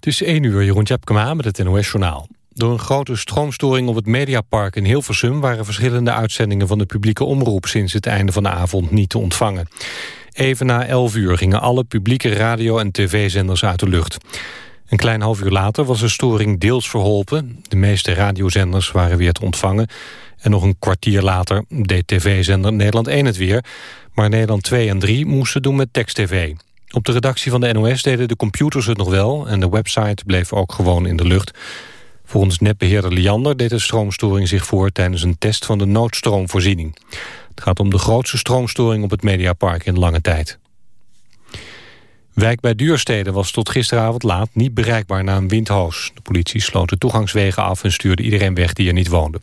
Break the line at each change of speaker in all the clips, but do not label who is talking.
Het is 1 uur, Jeroen Tjepkema met het NOS-journaal. Door een grote stroomstoring op het Mediapark in Hilversum... waren verschillende uitzendingen van de publieke omroep... sinds het einde van de avond niet te ontvangen. Even na 11 uur gingen alle publieke radio- en tv-zenders uit de lucht. Een klein half uur later was de storing deels verholpen. De meeste radiozenders waren weer te ontvangen. En nog een kwartier later deed tv-zender Nederland 1 het weer. Maar Nederland 2 en 3 moesten doen met tekst-tv. Op de redactie van de NOS deden de computers het nog wel... en de website bleef ook gewoon in de lucht. Volgens netbeheerder Liander deed de stroomstoring zich voor... tijdens een test van de noodstroomvoorziening. Het gaat om de grootste stroomstoring op het Mediapark in lange tijd. Wijk bij Duurstede was tot gisteravond laat niet bereikbaar na een windhoos. De politie sloot de toegangswegen af en stuurde iedereen weg die er niet woonde.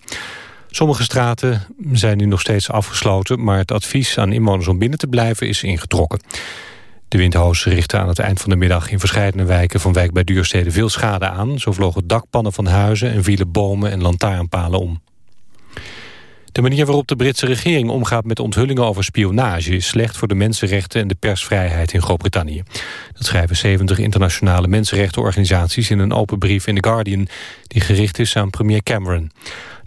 Sommige straten zijn nu nog steeds afgesloten... maar het advies aan inwoners om binnen te blijven is ingetrokken. De windhoos richtte aan het eind van de middag in verschillende wijken van wijk bij Duurstede veel schade aan. Zo vlogen dakpannen van huizen en vielen bomen en lantaarnpalen om. De manier waarop de Britse regering omgaat met onthullingen over spionage... is slecht voor de mensenrechten en de persvrijheid in Groot-Brittannië. Dat schrijven 70 internationale mensenrechtenorganisaties... in een open brief in The Guardian... die gericht is aan premier Cameron.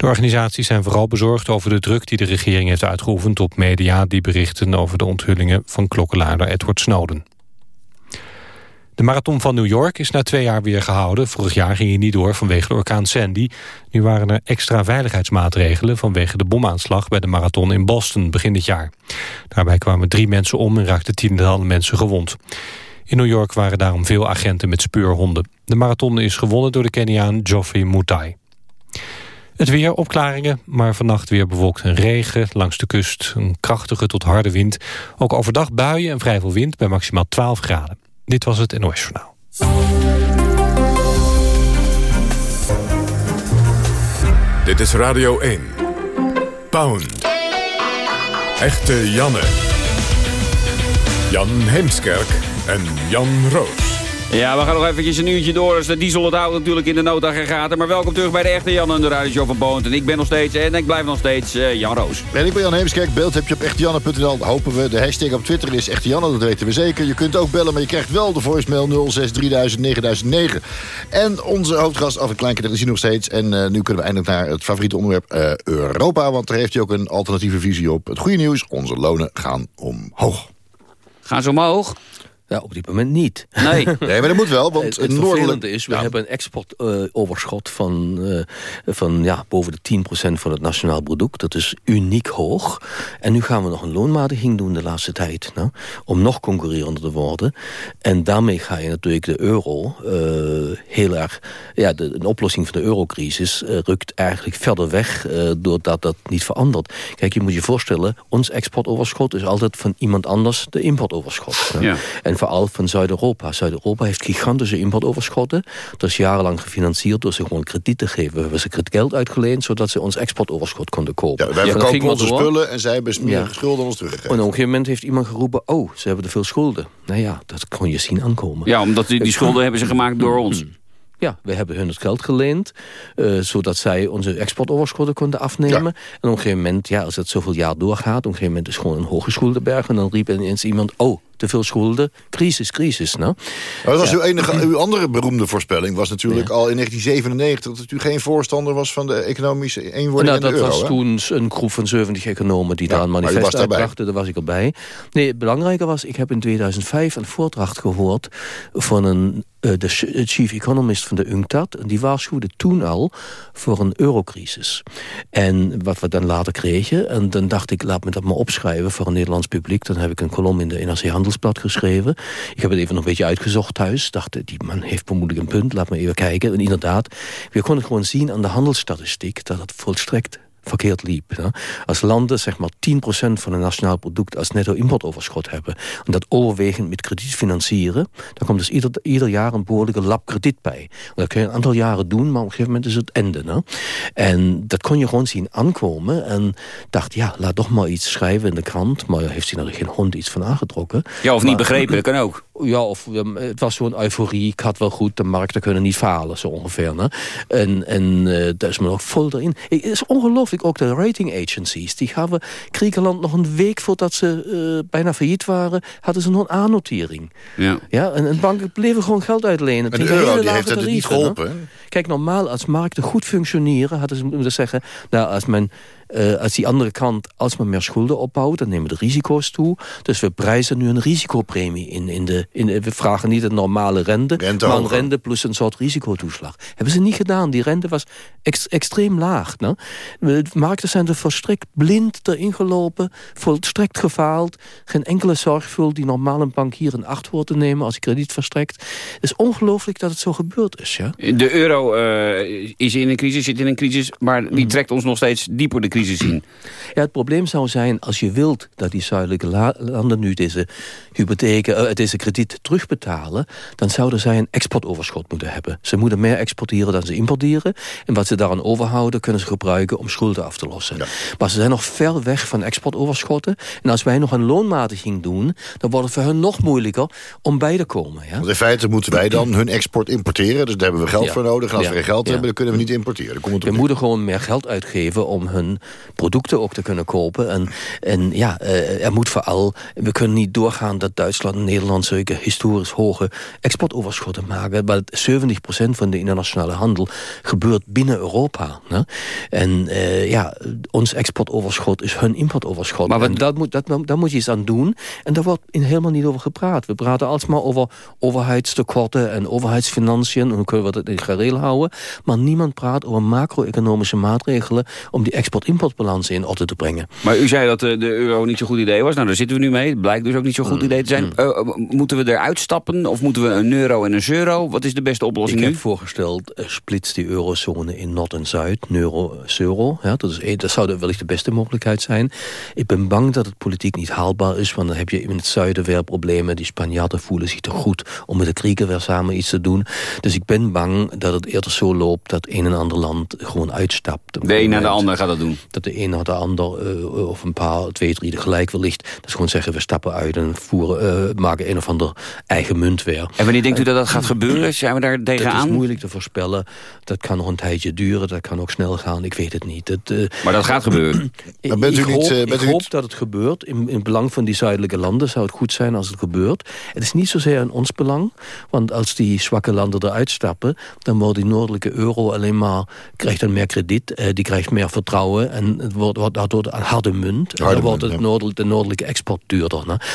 De organisaties zijn vooral bezorgd over de druk die de regering heeft uitgeoefend... op media die berichten over de onthullingen van klokkenluider Edward Snowden. De marathon van New York is na twee jaar weer gehouden. Vorig jaar ging hij niet door vanwege de orkaan Sandy. Nu waren er extra veiligheidsmaatregelen... vanwege de bomaanslag bij de marathon in Boston begin dit jaar. Daarbij kwamen drie mensen om en raakten tientallen mensen gewond. In New York waren daarom veel agenten met speurhonden. De marathon is gewonnen door de Keniaan Geoffrey Mutai. Het weer, opklaringen, maar vannacht weer bewolkt en regen. Langs de kust een krachtige tot harde wind. Ook overdag buien en vrij veel wind bij maximaal 12 graden. Dit was het NOS Journaal.
Dit is Radio 1. Pound. Echte Janne. Jan Heemskerk en Jan Roos.
Ja, we gaan nog eventjes een uurtje door. Dus de diesel het houdt natuurlijk in de noodaggregaten. Maar welkom terug bij de echte Jan en de Radio van Boont. En ik ben nog steeds, en ik blijf nog steeds, uh, Jan Roos.
En ik ben Jan Heemskerk. Beeld heb je op echtejanne.nl. Hopen we. De hashtag op Twitter is echtejanne, dat weten we zeker. Je kunt ook bellen, maar je krijgt wel de voicemail 06 3000 9009. En onze hoofdgast, af een klein keer, zien nog steeds. En uh, nu kunnen we eindelijk naar het favoriete onderwerp uh, Europa. Want daar heeft hij ook een alternatieve visie op. Het goede nieuws, onze lonen gaan omhoog.
Gaan ze omhoog?
Ja, op dit moment niet.
Nee,
nee maar dat moet wel. Want
het noordelijk... is, we hebben een exportoverschot uh, van, uh, van ja, boven de 10% van het nationaal product. Dat is uniek hoog. En nu gaan we nog een loonmatiging doen de laatste tijd. Nou, om nog concurrerender te worden. En daarmee ga je natuurlijk de euro uh, heel erg... Ja, de, een oplossing van de eurocrisis rukt eigenlijk verder weg... doordat dat niet verandert. Kijk, je moet je voorstellen... ons exportoverschot is altijd van iemand anders de importoverschot.
Ja.
En vooral van Zuid-Europa. Zuid-Europa heeft gigantische importoverschotten. Dat is jarenlang gefinancierd door ze gewoon krediet te geven. We hebben ze geld uitgeleend, zodat ze ons exportoverschot konden kopen.
Ja, wij ja, verkopen onze spullen en zij hebben meer ja. schulden ons teruggegeven.
En op een gegeven moment heeft iemand geroepen... oh, ze hebben te veel schulden. Nou ja, dat kon je zien aankomen.
Ja, omdat die, die schulden hebben ze gemaakt door ons.
Ja, we hebben hun het geld geleend, uh, zodat zij onze exportoverschotten konden afnemen. En op een gegeven moment, ja, als het zoveel jaar doorgaat... op een gegeven moment is gewoon een hoge schuldenberg... en dan riep ineens iemand, oh, te veel schulden, crisis, crisis. Nou.
Maar dat was uw, enige, uw andere beroemde voorspelling was natuurlijk al in 1997... dat u geen voorstander was van de economische eenwording
nou,
in de
dat
euro.
Dat was toen een groep van 70 economen die daar een manifest uitbrachten. Daar was ik erbij. Nee, het belangrijke was, ik heb in 2005 een voordracht gehoord... van een uh, de chief economist van de UNCTAD. En die waarschuwde toen al voor een eurocrisis. En wat we dan later kregen... en dan dacht ik, laat me dat maar opschrijven voor een Nederlands publiek. Dan heb ik een kolom in de NRC Handelsblad geschreven. Ik heb het even nog een beetje uitgezocht thuis. Dacht, die man heeft vermoedelijk een punt, laat me even kijken. En inderdaad, we konden gewoon zien aan de handelsstatistiek... dat het volstrekt verkeerd liep. Ja. Als landen zeg maar 10% van het nationaal product als netto importoverschot hebben... en dat overwegend met krediet financieren... dan komt dus ieder, ieder jaar een behoorlijke lap krediet bij. En dat kun je een aantal jaren doen, maar op een gegeven moment is het einde. Ja. En dat kon je gewoon zien aankomen. En dacht, ja, laat toch maar iets schrijven in de krant. Maar heeft hij er geen hond iets van aangetrokken.
Ja, of niet
maar,
begrepen, dat kan ook.
Ja, of um, het was zo'n euforie. Ik had wel goed, de markten kunnen niet falen, zo ongeveer. Hè? En, en uh, daar is me nog vol erin. Het is ongelooflijk, ook de rating agencies. Die gaven Griekenland nog een week voordat ze uh, bijna failliet waren... hadden ze nog een A-notering. Ja. Ja, en, en banken bleven gewoon geld uitlenen.
En de euro die heeft niet geholpen.
Kijk, normaal als markten goed functioneren... hadden ze moeten zeggen, nou, als men uh, als die andere kant, als men meer schulden opbouwt... dan nemen de risico's toe. Dus we prijzen nu een risicopremie in. in, de, in we vragen niet een normale rente, rente maar een rente plus een soort risicotoeslag. Hebben ze niet gedaan. Die rente was ex, extreem laag. Nou? De markten zijn er volstrekt blind erin gelopen. Volstrekt gefaald. Geen enkele zorgvul die normaal een bankier in acht wordt te nemen... als hij krediet verstrekt. Het is ongelooflijk dat het zo gebeurd is. Ja?
De euro uh, is in een crisis, zit in een crisis... maar die mm. trekt ons nog steeds dieper de crisis zien?
Ja, het probleem zou zijn, als je wilt dat die zuidelijke landen nu deze hypotheken, uh, deze krediet terugbetalen, dan zouden zij een exportoverschot moeten hebben. Ze moeten meer exporteren dan ze importeren. En wat ze daaraan overhouden, kunnen ze gebruiken om schulden af te lossen. Maar ze zijn nog ver weg van exportoverschotten. En als wij nog een loonmatiging doen, dan wordt het voor hen nog moeilijker om bij te komen. Ja?
Want in feite moeten wij dan hun export importeren. Dus daar hebben we geld voor nodig. En als we geen geld hebben, dan kunnen we niet importeren. Dan
we moeten gewoon meer geld uitgeven om hun producten ook te kunnen kopen. En, en ja, uh, er moet vooral... We kunnen niet doorgaan dat Duitsland en Nederland... zulke historisch hoge exportoverschotten maken. Want 70% van de internationale handel gebeurt binnen Europa. Hè? En uh, ja, ons exportoverschot is hun importoverschot. Maar wat... dat moet, dat, daar moet je iets aan doen. En daar wordt in helemaal niet over gepraat. We praten alsmaar over overheidstekorten en overheidsfinanciën. En hoe kunnen we dat in gareel houden. Maar niemand praat over macro-economische maatregelen... om die in orde te brengen.
Maar u zei dat de euro niet zo'n goed idee was. Nou, daar zitten we nu mee. Het blijkt dus ook niet zo'n goed mm. idee te zijn. Mm. Uh, moeten we eruit stappen? Of moeten we een euro en een euro? Wat is de beste oplossing
Ik
nu?
heb voorgesteld, uh, splits die eurozone in Noord en Zuid. Euro, euro. Ja, dat, is, dat zou wellicht de beste mogelijkheid zijn. Ik ben bang dat het politiek niet haalbaar is. Want dan heb je in het zuiden weer problemen. Die Spanjaarden voelen zich te goed om met de Grieken weer samen iets te doen. Dus ik ben bang dat het eerder zo loopt dat een en ander land gewoon uitstapt.
De een naar de ander gaat dat doen?
Dat de een naar de ander, uh, of een paar, twee, drie tegelijk wellicht. Dat is gewoon zeggen, we stappen uit en voeren, uh, maken een of ander eigen munt weer.
En wanneer denkt u dat dat gaat gebeuren? Zijn we daar tegenaan?
Dat is moeilijk te voorspellen. Dat kan nog een tijdje duren, dat kan ook snel gaan, ik weet het niet. Het, uh,
maar dat gaat gebeuren?
ik, bent u ik niet, hoop, ik hoop dat het gebeurt. In, in belang van die zuidelijke landen zou het goed zijn als het gebeurt. Het is niet zozeer in ons belang, want als die zwakke landen eruit stappen, dan wordt die noordelijke euro alleen maar, krijgt dan meer krediet, die krijgt meer vertrouwen en het wordt, wordt daardoor een harde munt. Harde dan wordt het de noordelijke export duurder.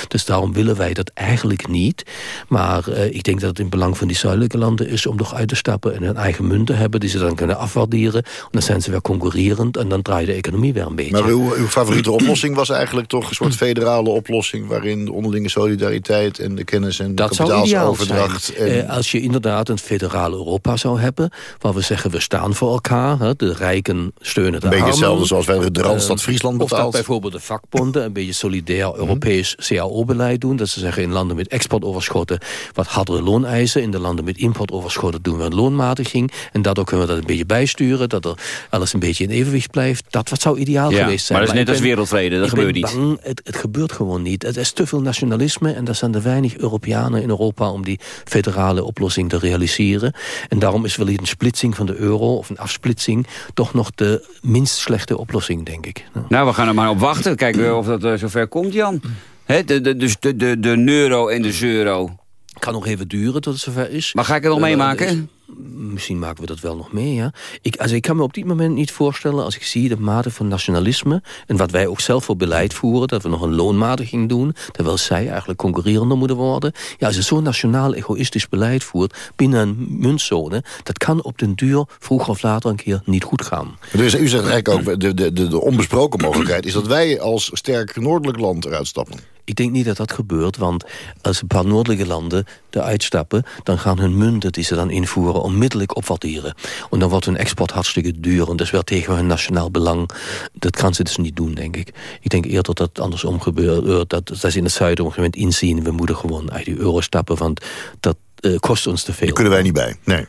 Dus daarom willen wij dat eigenlijk niet. Maar uh, ik denk dat het in belang van die zuidelijke landen is... om toch uit te stappen en een eigen munt te hebben... die ze dan kunnen afwaarderen. En dan zijn ze weer concurrerend en dan draait de economie weer een beetje.
Maar uw, uw favoriete oplossing was eigenlijk toch een soort federale oplossing... waarin de onderlinge solidariteit en de kennis en de dat kapitaalsoverdracht...
En... Uh, als je inderdaad een federale Europa zou hebben... waar we zeggen we staan voor elkaar, hè, de rijken steunen de
Een zoals wij de Randstad Friesland betaalt.
Of dat bijvoorbeeld de vakbonden een beetje solidair mhm. Europees CAO-beleid doen. Dat ze zeggen in landen met exportoverschotten wat hardere looneisen. In de landen met importoverschotten doen we een loonmatiging. En daardoor kunnen we dat een beetje bijsturen. Dat er alles een beetje in evenwicht blijft. Dat wat zou ideaal geweest zijn.
Maar dat is net als wereldvrede, dat gebeurt niet.
Bang, het, het, gebeurt gewoon niet. Het is te veel nationalisme en er zijn er weinig Europeanen in Europa om die federale oplossing te realiseren. En daarom is wellicht een splitsing van de euro of een afsplitsing toch nog de minst slechte oplossing, denk ik.
Nou, we gaan er maar op wachten. Kijken of dat uh, zover komt, Jan. He, de, de, dus de, de, de euro en de euro.
Kan nog even duren tot het zover is.
Maar ga ik het nog meemaken?
Misschien maken we dat wel nog mee, ja. Ik, also ik kan me op dit moment niet voorstellen... als ik zie de mate van nationalisme... en wat wij ook zelf voor beleid voeren... dat we nog een loonmatiging doen... terwijl zij eigenlijk concurrerender moeten worden. Ja, als je zo'n nationaal egoïstisch beleid voert... binnen een muntzone... dat kan op den duur vroeg of later een keer niet goed gaan.
Dus u zegt eigenlijk ook... de, de, de, de onbesproken mogelijkheid is dat wij als sterk noordelijk land eruit stappen.
Ik denk niet dat dat gebeurt, want als een paar noordelijke landen eruit stappen... dan gaan hun munten die ze dan invoeren onmiddellijk opwaarderen. En dan wordt hun export hartstikke duur en dus wel tegen hun nationaal belang. Dat kan ze dus niet doen, denk ik. Ik denk eerder dat het andersom gebeurt. Dat, dat ze in het zuiden op een moment inzien... we moeten gewoon uit die euro stappen, want dat uh, kost ons te veel.
Daar kunnen wij niet bij, nee.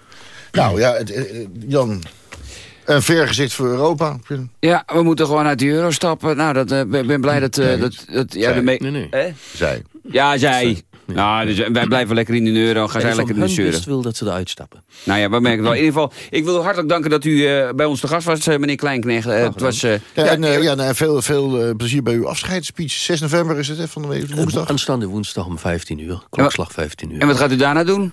Nou ja, het, uh, Jan, een vergezicht voor Europa.
Ja, we moeten gewoon uit de euro stappen. Nou, dat, uh, ben blij dat... Uh, dat, dat ja,
zij.
De
nee, nee. Eh? Zij.
Ja, zij. Nou, dus wij blijven lekker in de euro. Gaan zij lekker in de zeuren.
wil dat ze eruit stappen.
Nou ja, we merken wel. In ieder geval, ik wil hartelijk danken dat u bij ons te gast was, meneer Kleinknecht. het was, ja,
en, ja, nou, veel, veel plezier bij uw afscheidsspeech. 6 november is het, hè, van de week, woensdag?
Aanstaande woensdag om 15 uur. Klokslag 15 uur.
En wat gaat u daarna doen?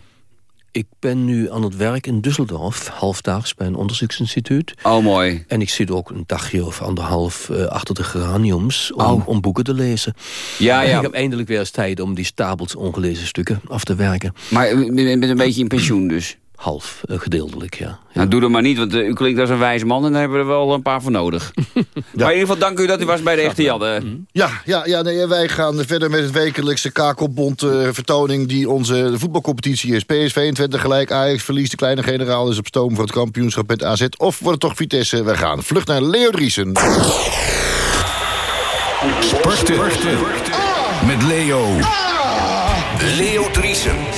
Ik ben nu aan het werk in Düsseldorf, halfdaags bij een onderzoeksinstituut.
Oh, mooi.
En ik zit ook een dagje of anderhalf uh, achter de geraniums om, oh. om, boeken te lezen. Ja, ja. ik heb eindelijk weer eens tijd om die stapels ongelezen stukken af te werken.
Maar u bent een beetje in pensioen dus?
Half, uh, gedeeltelijk, ja.
Nou, doe dat maar niet, want uh, u klinkt als een wijze man... en daar hebben we er wel een paar voor nodig. Maar in ieder geval dank u dat u was bij de Echte Janne.
Ja, ja, ja nee, wij gaan verder met het wekelijkse kakelbond uh, vertoning... die onze voetbalcompetitie is. PSV in Twente gelijk, Ajax verliest de kleine generaal... is op stoom voor het kampioenschap met AZ. Of wordt het toch Vitesse? We gaan vlucht naar Leo Driesen.
Sporten. Met Leo. Leo Driesen.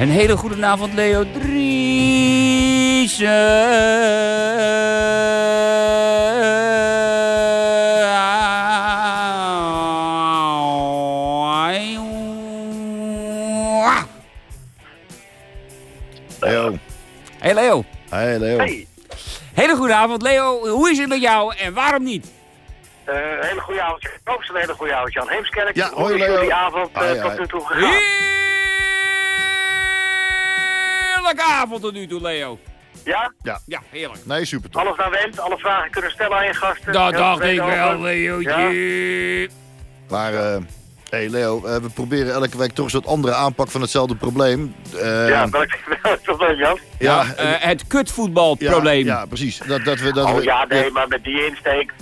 Een hele goede avond, Leo.
Leo.
Hey Leo.
Hey Leo. Hey.
Hele goede avond, Leo. Hoe is het met jou en waarom niet?
Uh, hele goede avond. Ook een hele goede avond, Jan Heemskerk.
Ja, hoi Leo.
die avond uh, tot nu toe gegaan?
Heerlijke avond tot nu toe, Leo.
Ja?
Ja.
Ja, heerlijk.
Nee, super toch.
Alles naar wens, alle vragen kunnen stellen aan je gasten.
Dat dacht ik wel, Leootje.
Ja. Maar, uh, hey Leo, uh, we proberen elke week toch een soort andere aanpak van hetzelfde probleem.
Uh, ja, welk, welk probleem, Jan?
Ja, ja uh, het kutvoetbalprobleem.
Ja, ja, precies. Dat, dat we, dat
oh
we,
ja, nee, maar met die insteek.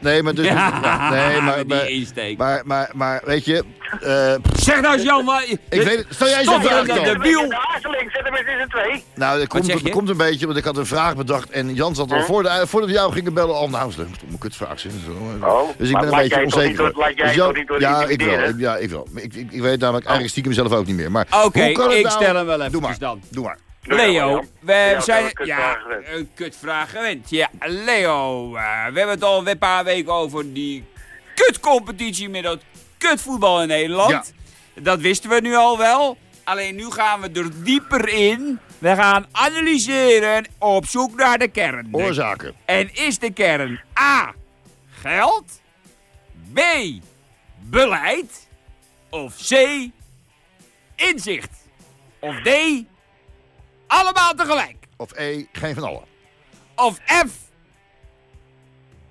nee, maar dus...
Ja,
nee,
maar, met die insteek.
Maar, maar, maar, weet je...
Uh, zeg nou eens Jan, maar...
Ik weet het. Stel jij eens een vraag
dan. De wiel. De aarzeling, zet hem eens in twee.
Nou, dat komt, dat komt een beetje, want ik had een vraag bedacht. En Jan zat al huh? voor de, voordat we jou gingen bellen. Oh, nou, dat is een kutvraag.
Oh,
dus ik ben een beetje onzeker.
Laat jij toch niet door
Ja, ik wel. Ja, ik wel. Ik, ik, ik weet namelijk eigenlijk stiekem zelf ook niet meer. Maar
Oké, ik nou? stel hem wel even
Doe maar.
dan.
Doe maar.
Leo, we zijn... Ja, een kutvraag gewend. Ja, Leo, uh, we hebben het al een paar weken over die kutcompetitie met dat kutvoetbal in Nederland. Ja. Dat wisten we nu al wel. Alleen nu gaan we er dieper in. We gaan analyseren op zoek naar de kern.
Oorzaken.
En is de kern A. Geld. B. Beleid. Of C. Inzicht. Of D. Allemaal tegelijk.
Of E. Geen van allen.
Of F.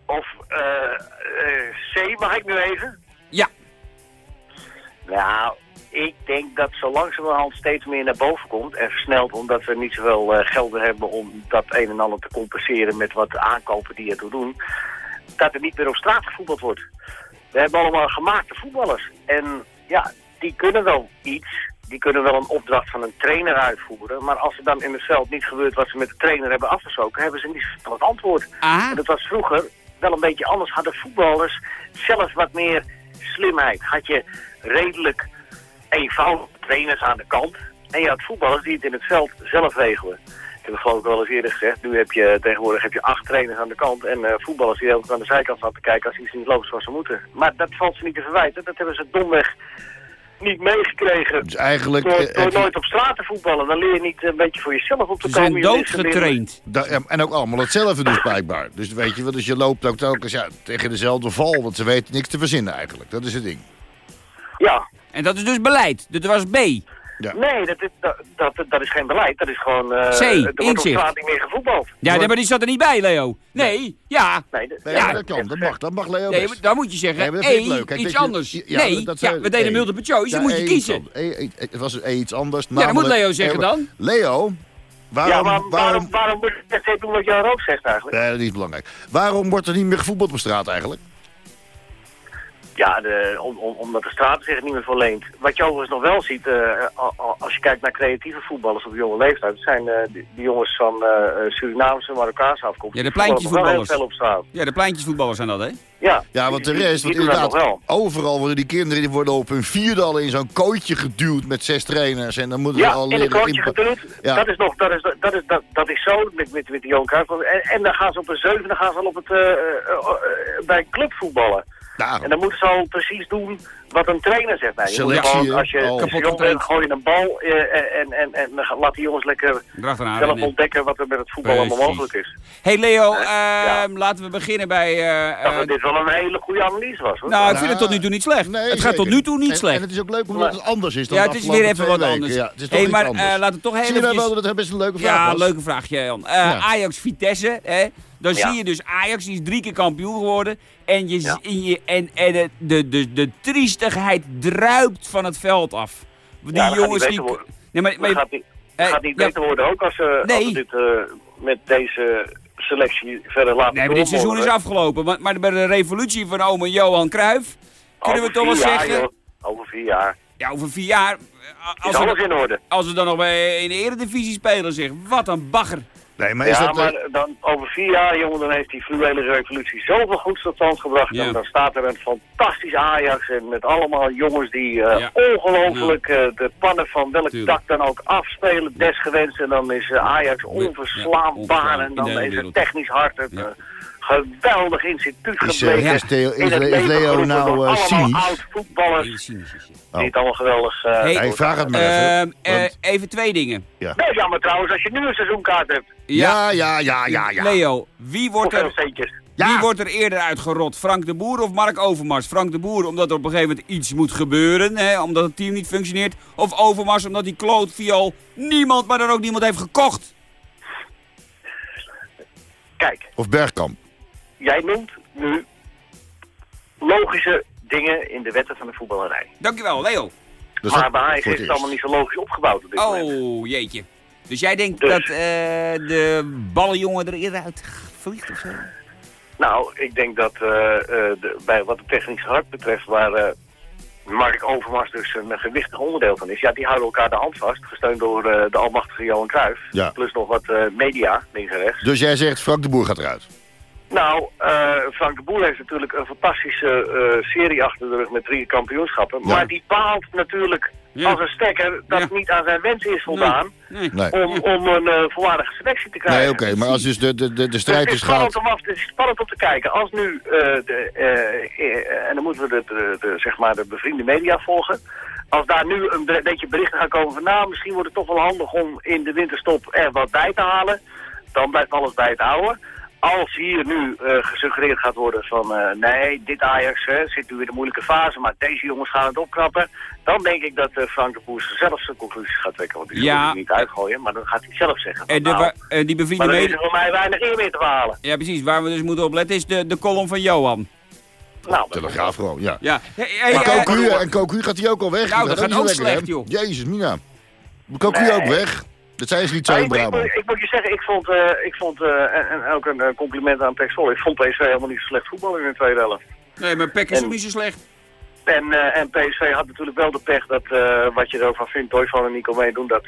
Of uh, uh, C. Mag ik nu even?
Ja.
Nou, ik denk dat zo langzamerhand steeds meer naar boven komt en versnelt omdat we niet zoveel uh, geld hebben om dat een en ander te compenseren met wat aankopen die ertoe doen, dat er niet meer op straat gevoetbald wordt. We hebben allemaal gemaakte voetballers en ja, die kunnen wel iets, die kunnen wel een opdracht van een trainer uitvoeren, maar als er dan in het veld niet gebeurt wat ze met de trainer hebben afgesproken, hebben ze niet het antwoord.
Ah.
En dat was vroeger wel een beetje anders, hadden voetballers zelf wat meer slimheid. Had je redelijk eenvoudige trainers aan de kant. En je had voetballers die het in het veld zelf regelen. Ik heb het geloof ik wel eens eerder gezegd. Nu heb je tegenwoordig heb je acht trainers aan de kant. En uh, voetballers die ook aan de zijkant staan te kijken als iets niet loopt zoals ze moeten. Maar dat valt ze niet te verwijten. Dat hebben ze domweg niet meegekregen.
Dus eigenlijk,
door, door nooit op straat te voetballen. Dan leer je niet een beetje voor jezelf op te
ze
komen.
Ze zijn doodgetraind.
En ook allemaal hetzelfde dus blijkbaar. Dus weet je wel, dus je loopt ook telkens ja, tegen dezelfde val. Want ze weten niks te verzinnen eigenlijk. Dat is het ding.
Ja.
En dat is dus beleid. Dat was B.
Ja. Nee, dat is, dat, dat, dat, is geen beleid. Dat is gewoon... Uh,
C,
er wordt
inzicht.
op straat niet meer gevoetbald.
Ja, maar die zat er niet bij, Leo. Nee, ja.
Nee, de,
nee ja, dat kan. Dat mag, dat mag Leo
nee, dan moet je zeggen, nee, E, Kijk, iets anders. Je, ja, nee, dat, ja, we deden e. multiple choice, dan moet je e kiezen.
E, het was E iets anders.
Ja, dat moet Leo zeggen dan.
Leo, Waarom,
ja, maar waarom, waarom, moet je steeds doen wat Jan Rook zegt eigenlijk?
Nee, dat is belangrijk. Waarom wordt er niet meer gevoetbald op straat eigenlijk?
Ja, de, om, om, omdat de straat zich niet meer verleent. Wat je overigens nog wel ziet, uh, als je kijkt naar creatieve voetballers op jonge leeftijd, dat zijn uh, die, die, jongens van uh, Surinaamse en Marokkaanse afkomst.
Ja, de pleintjesvoetballers.
Heel op straat.
Ja, de pleintjesvoetballers zijn dat, hè?
Ja,
ja want de rest, want inderdaad, overal worden die kinderen die worden op hun vierde al in zo'n kootje geduwd met zes trainers. En dan moeten
ja,
ze al
in
leren...
een kootje geduwd. Ja. Dat is nog, dat is, dat is, dat, dat is zo met, met, Johan Cruijff. En, en dan gaan ze op een zeven, dan gaan ze al op het, bij een club voetballen. En dan moeten ze al precies doen wat een trainer zegt. Nou, je gewoon, als je kapot jong bent, gooi je een bal eh, en, en, en, en laat die jongens lekker zelf ontdekken wat er met het voetbal allemaal mogelijk is.
hey Leo, uh, laten we beginnen bij...
Uh, dat dit wel een hele goede analyse was. Hoor.
Nou, ik vind het tot nu toe niet slecht. Nee, het gaat tot nu toe niet slecht.
En, het is ook leuk omdat het anders is dan
Ja, het is weer even wat anders. Ja, het is hey, maar laten we toch heel
even... wel dat het best een leuke vraag
Ja, leuke vraag, Jan. Ajax-Vitesse, hè. Dan zie je dus Ajax, die is drie keer kampioen geworden. En, je, je, en, en de, de, de, de triestigheid druipt van het veld af.
Die jongens die... Nee, maar, maar, gaat niet, uh, gaat niet beter worden ook als, uh, nee. als we dit uh, met deze selectie verder laten
Nee, maar dit seizoen is afgelopen. Maar, maar bij de revolutie van ome Johan Cruijff... kunnen we toch wel zeggen...
over vier jaar.
Ja, over vier jaar...
Als is alles we, in orde.
Als we dan nog bij in de eredivisie spelen, zeg. Wat een bagger.
Nee, maar is ja, dat, maar dan over vier jaar, jongen, dan heeft die fluwele revolutie zoveel goeds tot stand gebracht. En dan staat er een fantastisch Ajax en met allemaal jongens die uh, ongelooflijk uh, de pannen van welk Tuurlijk. dak dan ook afspelen, desgewenst. En dan is Ajax onverslaanbaar en dan is het technisch hard. Het, geweldig instituut
gebleken. Is, Theo, is, is Leo nou uh, cynisch?
oud-voetballers. Oh. Die het allemaal geweldig... Uh,
hey, hey, vraag het maar even.
Uh, want... even twee dingen.
Ja. Nee, jammer trouwens, als je nu een seizoenkaart hebt.
Ja, ja, ja, ja. ja.
Leo, wie wordt er... Ja. Wie wordt er eerder uitgerot? Frank de Boer of Mark Overmars? Frank de Boer omdat er op een gegeven moment iets moet gebeuren, hè, omdat het team niet functioneert. Of Overmars omdat die kloot viool niemand, maar dan ook niemand heeft gekocht.
Kijk.
Of Bergkamp
jij noemt nu logische dingen in de wetten van de voetballerij.
Dankjewel, Leo.
Dus maar bij Ajax is het allemaal niet zo logisch opgebouwd op dit
oh,
moment.
jeetje. Dus jij denkt dus- dat uh, de ballenjongen er eerder uit vliegt of zo?
Nou, ik denk dat uh, de, bij wat het technische hart betreft, waar Mark Overmars dus een gewichtig onderdeel van is. Ja, die houden elkaar de hand vast, gesteund door de almachtige Johan Cruijff. Ja. Plus nog wat media, links en rechts.
Dus jij zegt Frank de Boer gaat eruit?
Nou, uh, Frank de Boer heeft natuurlijk een fantastische uh, serie achter de rug met drie kampioenschappen. Maar die baalt natuurlijk als een stekker dat niet aan zijn wens is voldaan nee. Om, om een uh, volwaardige selectie te krijgen.
Nee, oké, maar als dus de, de, de, de strijd
dus
is gaat...
Om af, het is spannend om te kijken. Als nu, de, en dan moeten we de, de, de, zeg maar de bevriende media volgen. Als daar nu een beetje berichten gaan komen van... nou, misschien wordt het toch wel handig om in de winterstop er wat bij te halen. Dan blijft alles bij het oude als hier nu uh, gesuggereerd gaat worden van uh, nee, dit Ajax hè, zit nu in een moeilijke fase, maar deze jongens gaan het opknappen, dan denk ik dat uh, Frank de Boer zelf zijn conclusies gaat trekken. Want die ja. zal niet uitgooien, maar dan gaat hij zelf zeggen. En de,
nou, die bevriende
maar er is voor mij weinig eer meer te verhalen.
Ja, precies. Waar we dus moeten opletten is de, de column van Johan.
Nou, Telegraaf gewoon, ja.
ja.
Hey, maar Cocu, en Cocu gaat hij ook al weg.
Nou, dat, gaat ook slecht, joh.
Jezus, Mina. Cocu nee. ook weg. Dat zijn ze niet zo in Brabant.
Ik, ik, moet je zeggen, ik vond, uh, ik vond uh, en, ook een compliment aan Pek Ik vond PSV helemaal niet zo slecht voetballen in de tweede helft.
Nee, maar Pek is ook niet zo slecht.
En, uh, en PSV had natuurlijk wel de pech dat, wat je erover vindt, Toyfan en Nico meedoen, dat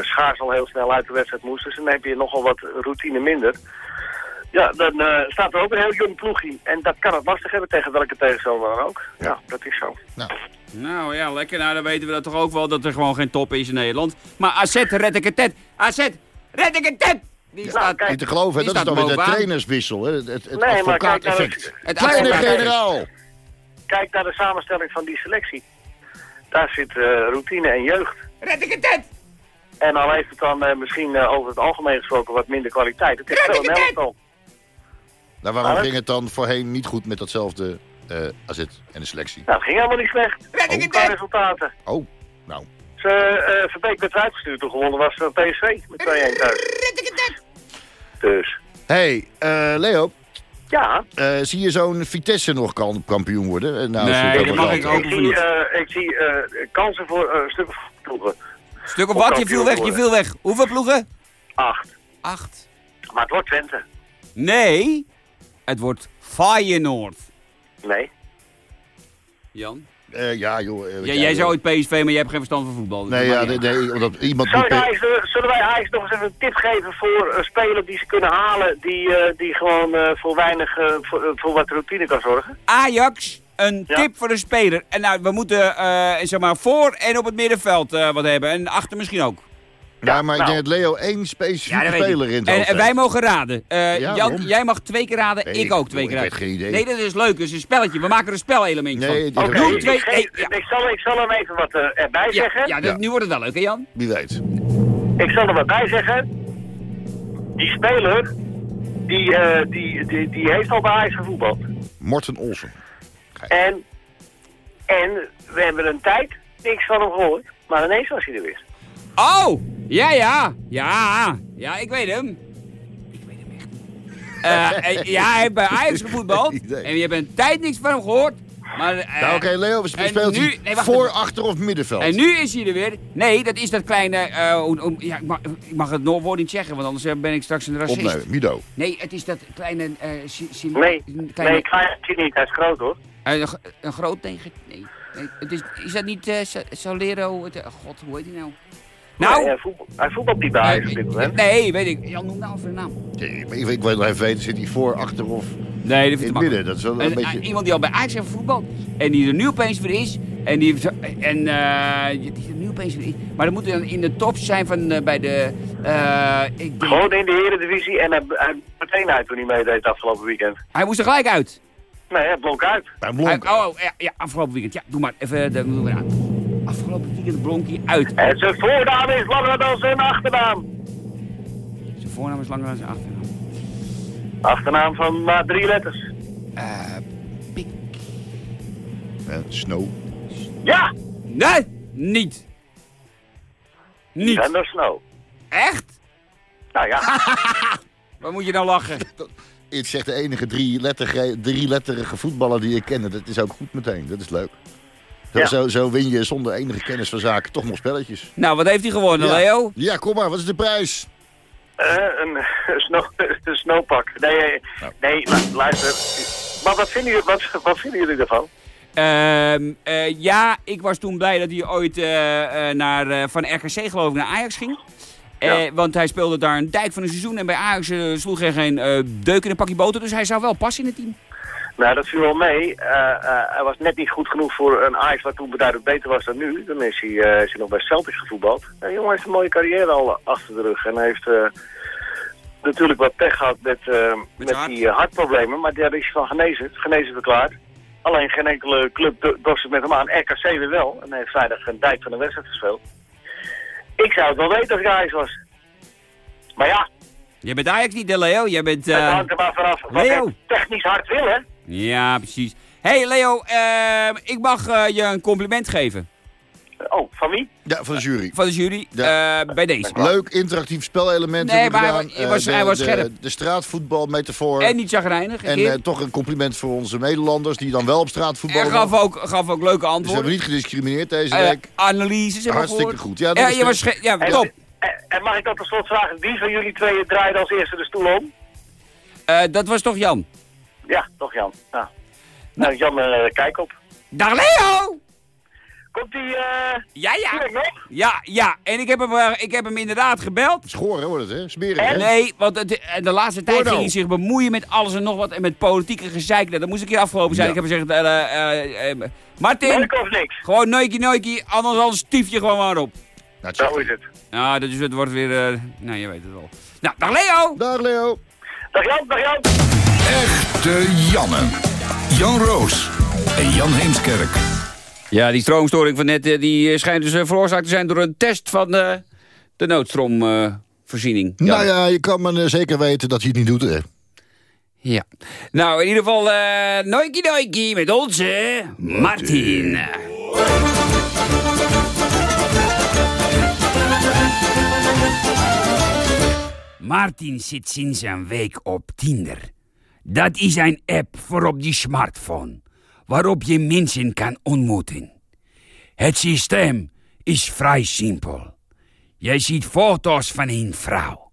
Schaars al heel snel uit de wedstrijd moest. Dus dan heb je nogal wat routine minder. Ja, dan staat er ook een heel jong ploegje. En dat kan het lastig hebben tegen welke tegenstander dan ook. Ja, dat is zo.
Nou. Nou ja, lekker. Nou, dan weten we dat toch ook wel dat er gewoon geen top is in Nederland. Maar AZ red ik het tet. AZ red ik het tet.
Die ja, staat, kijk, niet te geloven, dat is dan weer de trainerswissel. Hè? Het, het, het nee, maar kijk effect. Het Kleine generaal.
Kijk naar de samenstelling van die selectie. Daar zit uh, routine en jeugd.
Red ik het tet.
En al heeft het dan uh, misschien uh, over het algemeen gesproken wat minder kwaliteit. Het is wel een elftal.
Nou, waarom ging het dan voorheen niet goed met datzelfde eh, AZ en de selectie?
Nou, het ging helemaal niet slecht.
Red ik het
resultaten.
Oh, nou.
Ze, uh, Verbeek werd uitgestuurd toen gewonnen was van PSV met 2-1 thuis. Red ik het Dus.
hey, uh, Leo.
Ja?
Uh, zie je zo'n Vitesse nog kampioen worden?
Nou, nee, dat mag ik ook
ik zie, uh, ik zie kansen voor een stuk of ploegen.
Stuk of wat? Je viel weg, je viel weg. Hoeveel ploegen?
Acht.
Acht.
Maar het wordt Twente.
Nee, het wordt Feyenoord.
Nee.
Jan?
Uh, ja, joh.
Ja, jij zou ooit PSV, maar jij hebt geen verstand van voetbal.
Dus nee, ja, nee, nee, omdat iemand...
Zullen wij, zullen wij eigenlijk nog eens even een tip geven voor een speler die ze kunnen halen... die, uh, die gewoon voor weinig, voor, voor, wat routine kan zorgen?
Ajax, een tip voor de speler. En nou, we moeten zeg maar voor en op het middenveld wat hebben. En achter misschien ook.
Ja, maar nou. ik denk dat Leo één specifieke speler in
en, en, wij mogen raden. Uh, Jan, jij mag twee keer raden, ik ook twee keer raden.
geen idee.
Nee, dat is leuk. Dat is een spelletje. We maken er een spelelementje
nee, van. Oké, okay, twee... hey, ik, zal, ik zal hem even wat uh, erbij zeggen.
Ja, ja nu wordt het wel leuk, hè Jan?
Wie weet.
Ik zal er wat bij zeggen. Die speler, die, uh, die, die, die heeft al bij Ajax gevoetbald.
Morten Olsen.
En, en we hebben een tijd niks van hem gehoord. Maar ineens was hij er weer.
Oh, ja, ja. Ja, ja, ik weet hem. Ik weet hem echt niet. Uh, ja, hij heeft bij Ajax gevoetbald. en je hebt een tijd niks van hem gehoord. Maar, uh,
nou, oké, Leo, we speelt nu, nee, voor, achter of middenveld.
En nu is hij er weer. Nee, dat is dat kleine... Uh, ja, ik, mag, ik mag het nog woord niet zeggen, want anders ben ik straks een racist.
Op, nee, Mido.
Nee, het is dat kleine... Uh,
nee, kleine, nee, klein niet. Hij is groot, hoor.
een, een groot tegen... Nee, nee, het is, is dat niet uh, Solero... God, hoe heet hij nou?
Nou, hij, voetbal, hij voetbalt niet bij op dit moment.
Nee, weet ik. Jan, noem nou even een naam.
ik, ik weet nog even weten, zit hij voor, achter of
nee, dat
in het midden? Dat is wel een, beetje...
Iemand die al bij Ajax heeft voetbal en die er nu opeens weer is. En die, en, uh, die er nu opeens weer is. Maar dan moet hij dan in de top zijn van uh, bij de... Uh,
ik Gewoon in de Eredivisie en hij, hij meteen uit toen hij meedeed afgelopen weekend.
Hij moest er gelijk uit?
Nee, hij blonk uit.
Hij blonk.
oh, oh, ja, ja, afgelopen weekend. Ja, doe maar. Even, de, doen we aan afgelopen weekend blonk hij uit.
En zijn voornaam is langer dan zijn achternaam.
Zijn voornaam is langer dan zijn achternaam.
Achternaam van maar drie letters.
Eh, uh, Pik.
Uh, Snow.
Ja!
Nee, niet. Niet.
Zender Snow.
Echt?
Nou ja.
Waar moet je nou lachen?
Ik zeg de enige drie, letter, drie letterige voetballer die ik ken. Dat is ook goed meteen. Dat is leuk. Zo, zo, win je zonder enige kennis van zaken toch nog spelletjes.
Nou, wat heeft hij gewonnen, Leo?
Ja, kom maar. Wat is de prijs?
Uh, een, snow, een snowpak. Nee, nou. nee, luister. Maar wat vinden jullie, wat, wat vinden jullie ervan?
Uh, uh, ja, ik was toen blij dat hij ooit uh, naar, van RKC geloof ik naar Ajax ging. Ja. want hij speelde daar een dijk van een seizoen en bij Ajax sloeg hij geen deuk in een pakje boter. Dus hij zou wel passen in het team.
Nou, dat viel wel mee. Uh, hij was net niet goed genoeg voor een Ajax wat toen beduidend beter was dan nu. Dan is hij, uh, is hij nog bij Celtics gevoetbald. De jongen heeft een mooie carrière al achter de rug. En hij heeft natuurlijk wat pech gehad met, met, die hartproblemen. Maar daar is hij van genezen, genezen verklaard. Alleen geen enkele club dorst met hem aan. RKC weer wel. En hij heeft vrijdag een dijk van de wedstrijd gespeeld. Ik zou het wel weten als ik Ajax was. Maar ja,
je bent Ajax niet, hè, Leo? Je bent...
Het hangt er maar vanaf Leo. technisch hard wil, hè?
Ja, precies. hey, Leo, uh, ik mag uh, je een compliment geven.
Oh, van wie?
Ja, van de jury.
Van de jury, ja. uh, bij deze.
Leuk, interactief spelelement.
Nee, maar hij, hij, was, hij was scherp.
De, de straatvoetbalmetafoor.
En niet chagrijnig.
En uh, toch een compliment voor onze Nederlanders die dan wel op straat voetballen.
En gaf ook, gaf ook leuke antwoorden. Ze
hebben niet gediscrimineerd deze week.
Analyses hebben
Hartstikke goed.
Ja, je was ja, top.
En mag ik dan tot slot vragen, wie van jullie tweeën draaide als eerste de stoel om?
Uh, dat was toch Jan?
Ja, toch Jan. Nou, nou Jan, uh, kijk op.
Dag Leo!
Komt hij uh,
ja, ja. nog? Ja, ja. En ik heb hem, uh, ik heb hem inderdaad gebeld.
Schoor, hè, wordt het, hè? Smeren, hè?
Nee, want de, de laatste tijd ging hij zich bemoeien met alles en nog wat. En met politieke gezeik. Dat moest een keer afgelopen zijn. Ja. Ik heb gezegd, uh, uh, Martin.
Of niks?
Gewoon neukie neukie. Anders, anders stief je gewoon maar op.
Nou, Zo is het.
Nou, dat is, het wordt weer... Uh, nou, je weet het wel. Nou, dag Leo!
Dag Leo!
Dag Jan, dag Jan!
Echte Janne. Jan Roos en Jan Heemskerk.
Ja, die stroomstoring van net eh, die eh, schijnt dus veroorzaakt te zijn door een test van de, de noodstroomvoorziening.
Uh, nou ja, je kan me zeker weten dat hij het niet doet, hè?
Ja. Nou, in ieder geval, uh, Noiki Noiki met onze Martin. Martin. Martin zit sinds een week op Tinder. Dat is een app voor op die smartphone, waarop je mensen kan ontmoeten. Het systeem is vrij simpel. Je ziet foto's van een vrouw.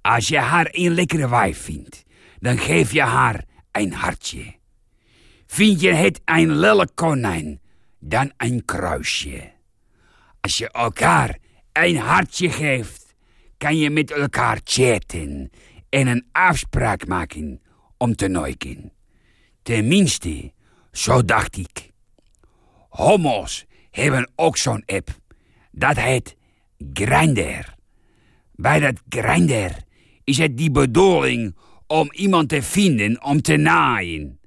Als je haar een lekkere wijf vindt, dan geef je haar een hartje. Vind je het een lelijk konijn, dan een kruisje. Als je elkaar een hartje geeft, kan je met elkaar chatten en een afspraak maken om te neuken. Tenminste, zo dacht ik. Homo's hebben ook zo'n app. Dat heet Grindr. Bij dat grinder is het die bedoeling om iemand te vinden om te naaien.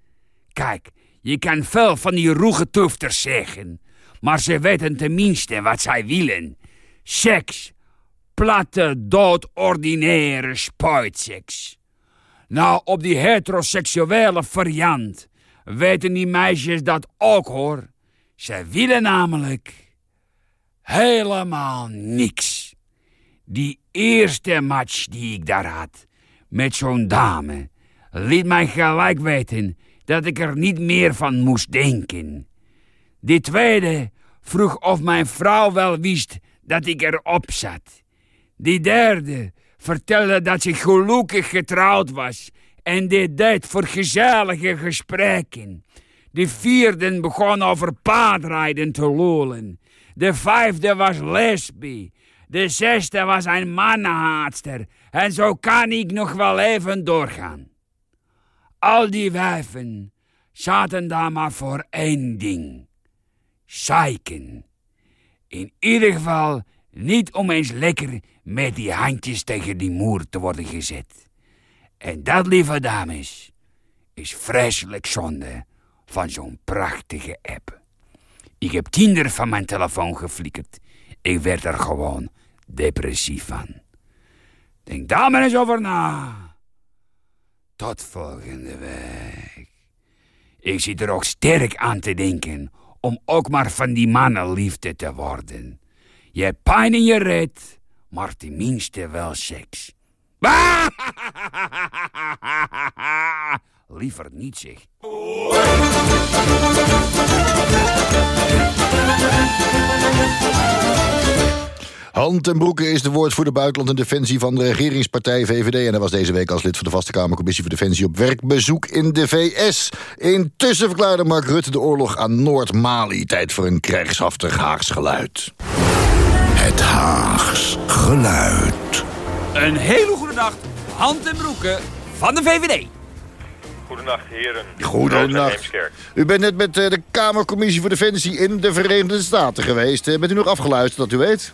Kijk, je kan veel van die roegetufters zeggen, maar ze weten tenminste wat zij willen. Seks. Platte, doodordinaire spuitseks. Nou, op die heteroseksuele variant weten die meisjes dat ook hoor. Ze willen namelijk helemaal niks. Die eerste match die ik daar had met zo'n dame liet mij gelijk weten dat ik er niet meer van moest denken. Die tweede vroeg of mijn vrouw wel wist dat ik erop zat. Die derde vertelde dat ze gelukkig getrouwd was en dit deed voor gezellige gesprekken. De vierde begon over paardrijden te lolen. De vijfde was lesbi. De zesde was een mannenhaatster. En zo kan ik nog wel even doorgaan. Al die wijven zaten daar maar voor één ding. Zeiken. In ieder geval niet om eens lekker met die handjes tegen die moer te worden gezet. En dat, lieve dames, is vreselijk zonde van zo'n prachtige app. Ik heb tiender van mijn telefoon geflikkerd. Ik werd er gewoon depressief van. Denk daar maar eens over na. Tot volgende week. Ik zit er ook sterk aan te denken om ook maar van die mannen liefde te worden. Je hebt pijn in je red, maar tenminste wel seks. Liever niet, zeg.
Hand en Broeke is de woordvoerder buitenland en defensie van de regeringspartij VVD. En hij was deze week als lid van de Vaste Kamercommissie voor Defensie op werkbezoek in de VS. Intussen verklaarde Mark Rutte de oorlog aan Noord-Mali. Tijd voor een krijgshaftig Haags geluid.
Het Haags geluid.
Een hele goede nacht, Hand en Broeke van de VVD.
Goedenacht, heren.
Goedenacht. U bent net met eh, de Kamercommissie voor Defensie in de Verenigde Staten geweest. Eh, bent u nog afgeluisterd, dat u weet?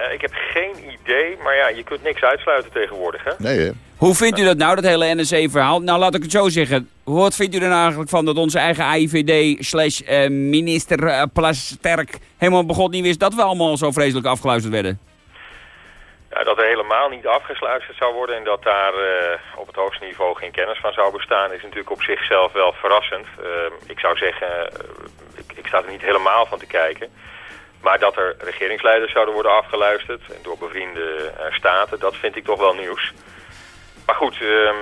Uh, ik heb geen idee, maar ja, je kunt niks uitsluiten tegenwoordig, hè?
Nee, hè?
Hoe vindt u dat nou, dat hele NSC-verhaal? Nou, laat ik het zo zeggen. Wat vindt u er nou eigenlijk van dat onze eigen AIVD slash minister uh, Plasterk helemaal begon niet wist dat we allemaal zo vreselijk afgeluisterd werden?
Ja, dat er helemaal niet afgesluisterd zou worden en dat daar uh, op het hoogste niveau geen kennis van zou bestaan... is natuurlijk op zichzelf wel verrassend. Ik zou zeggen, ik, ik, sta er niet helemaal van te kijken. Maar dat er regeringsleiders zouden worden afgeluisterd door bevriende staten, dat vind ik toch wel nieuws. Maar goed, ehm,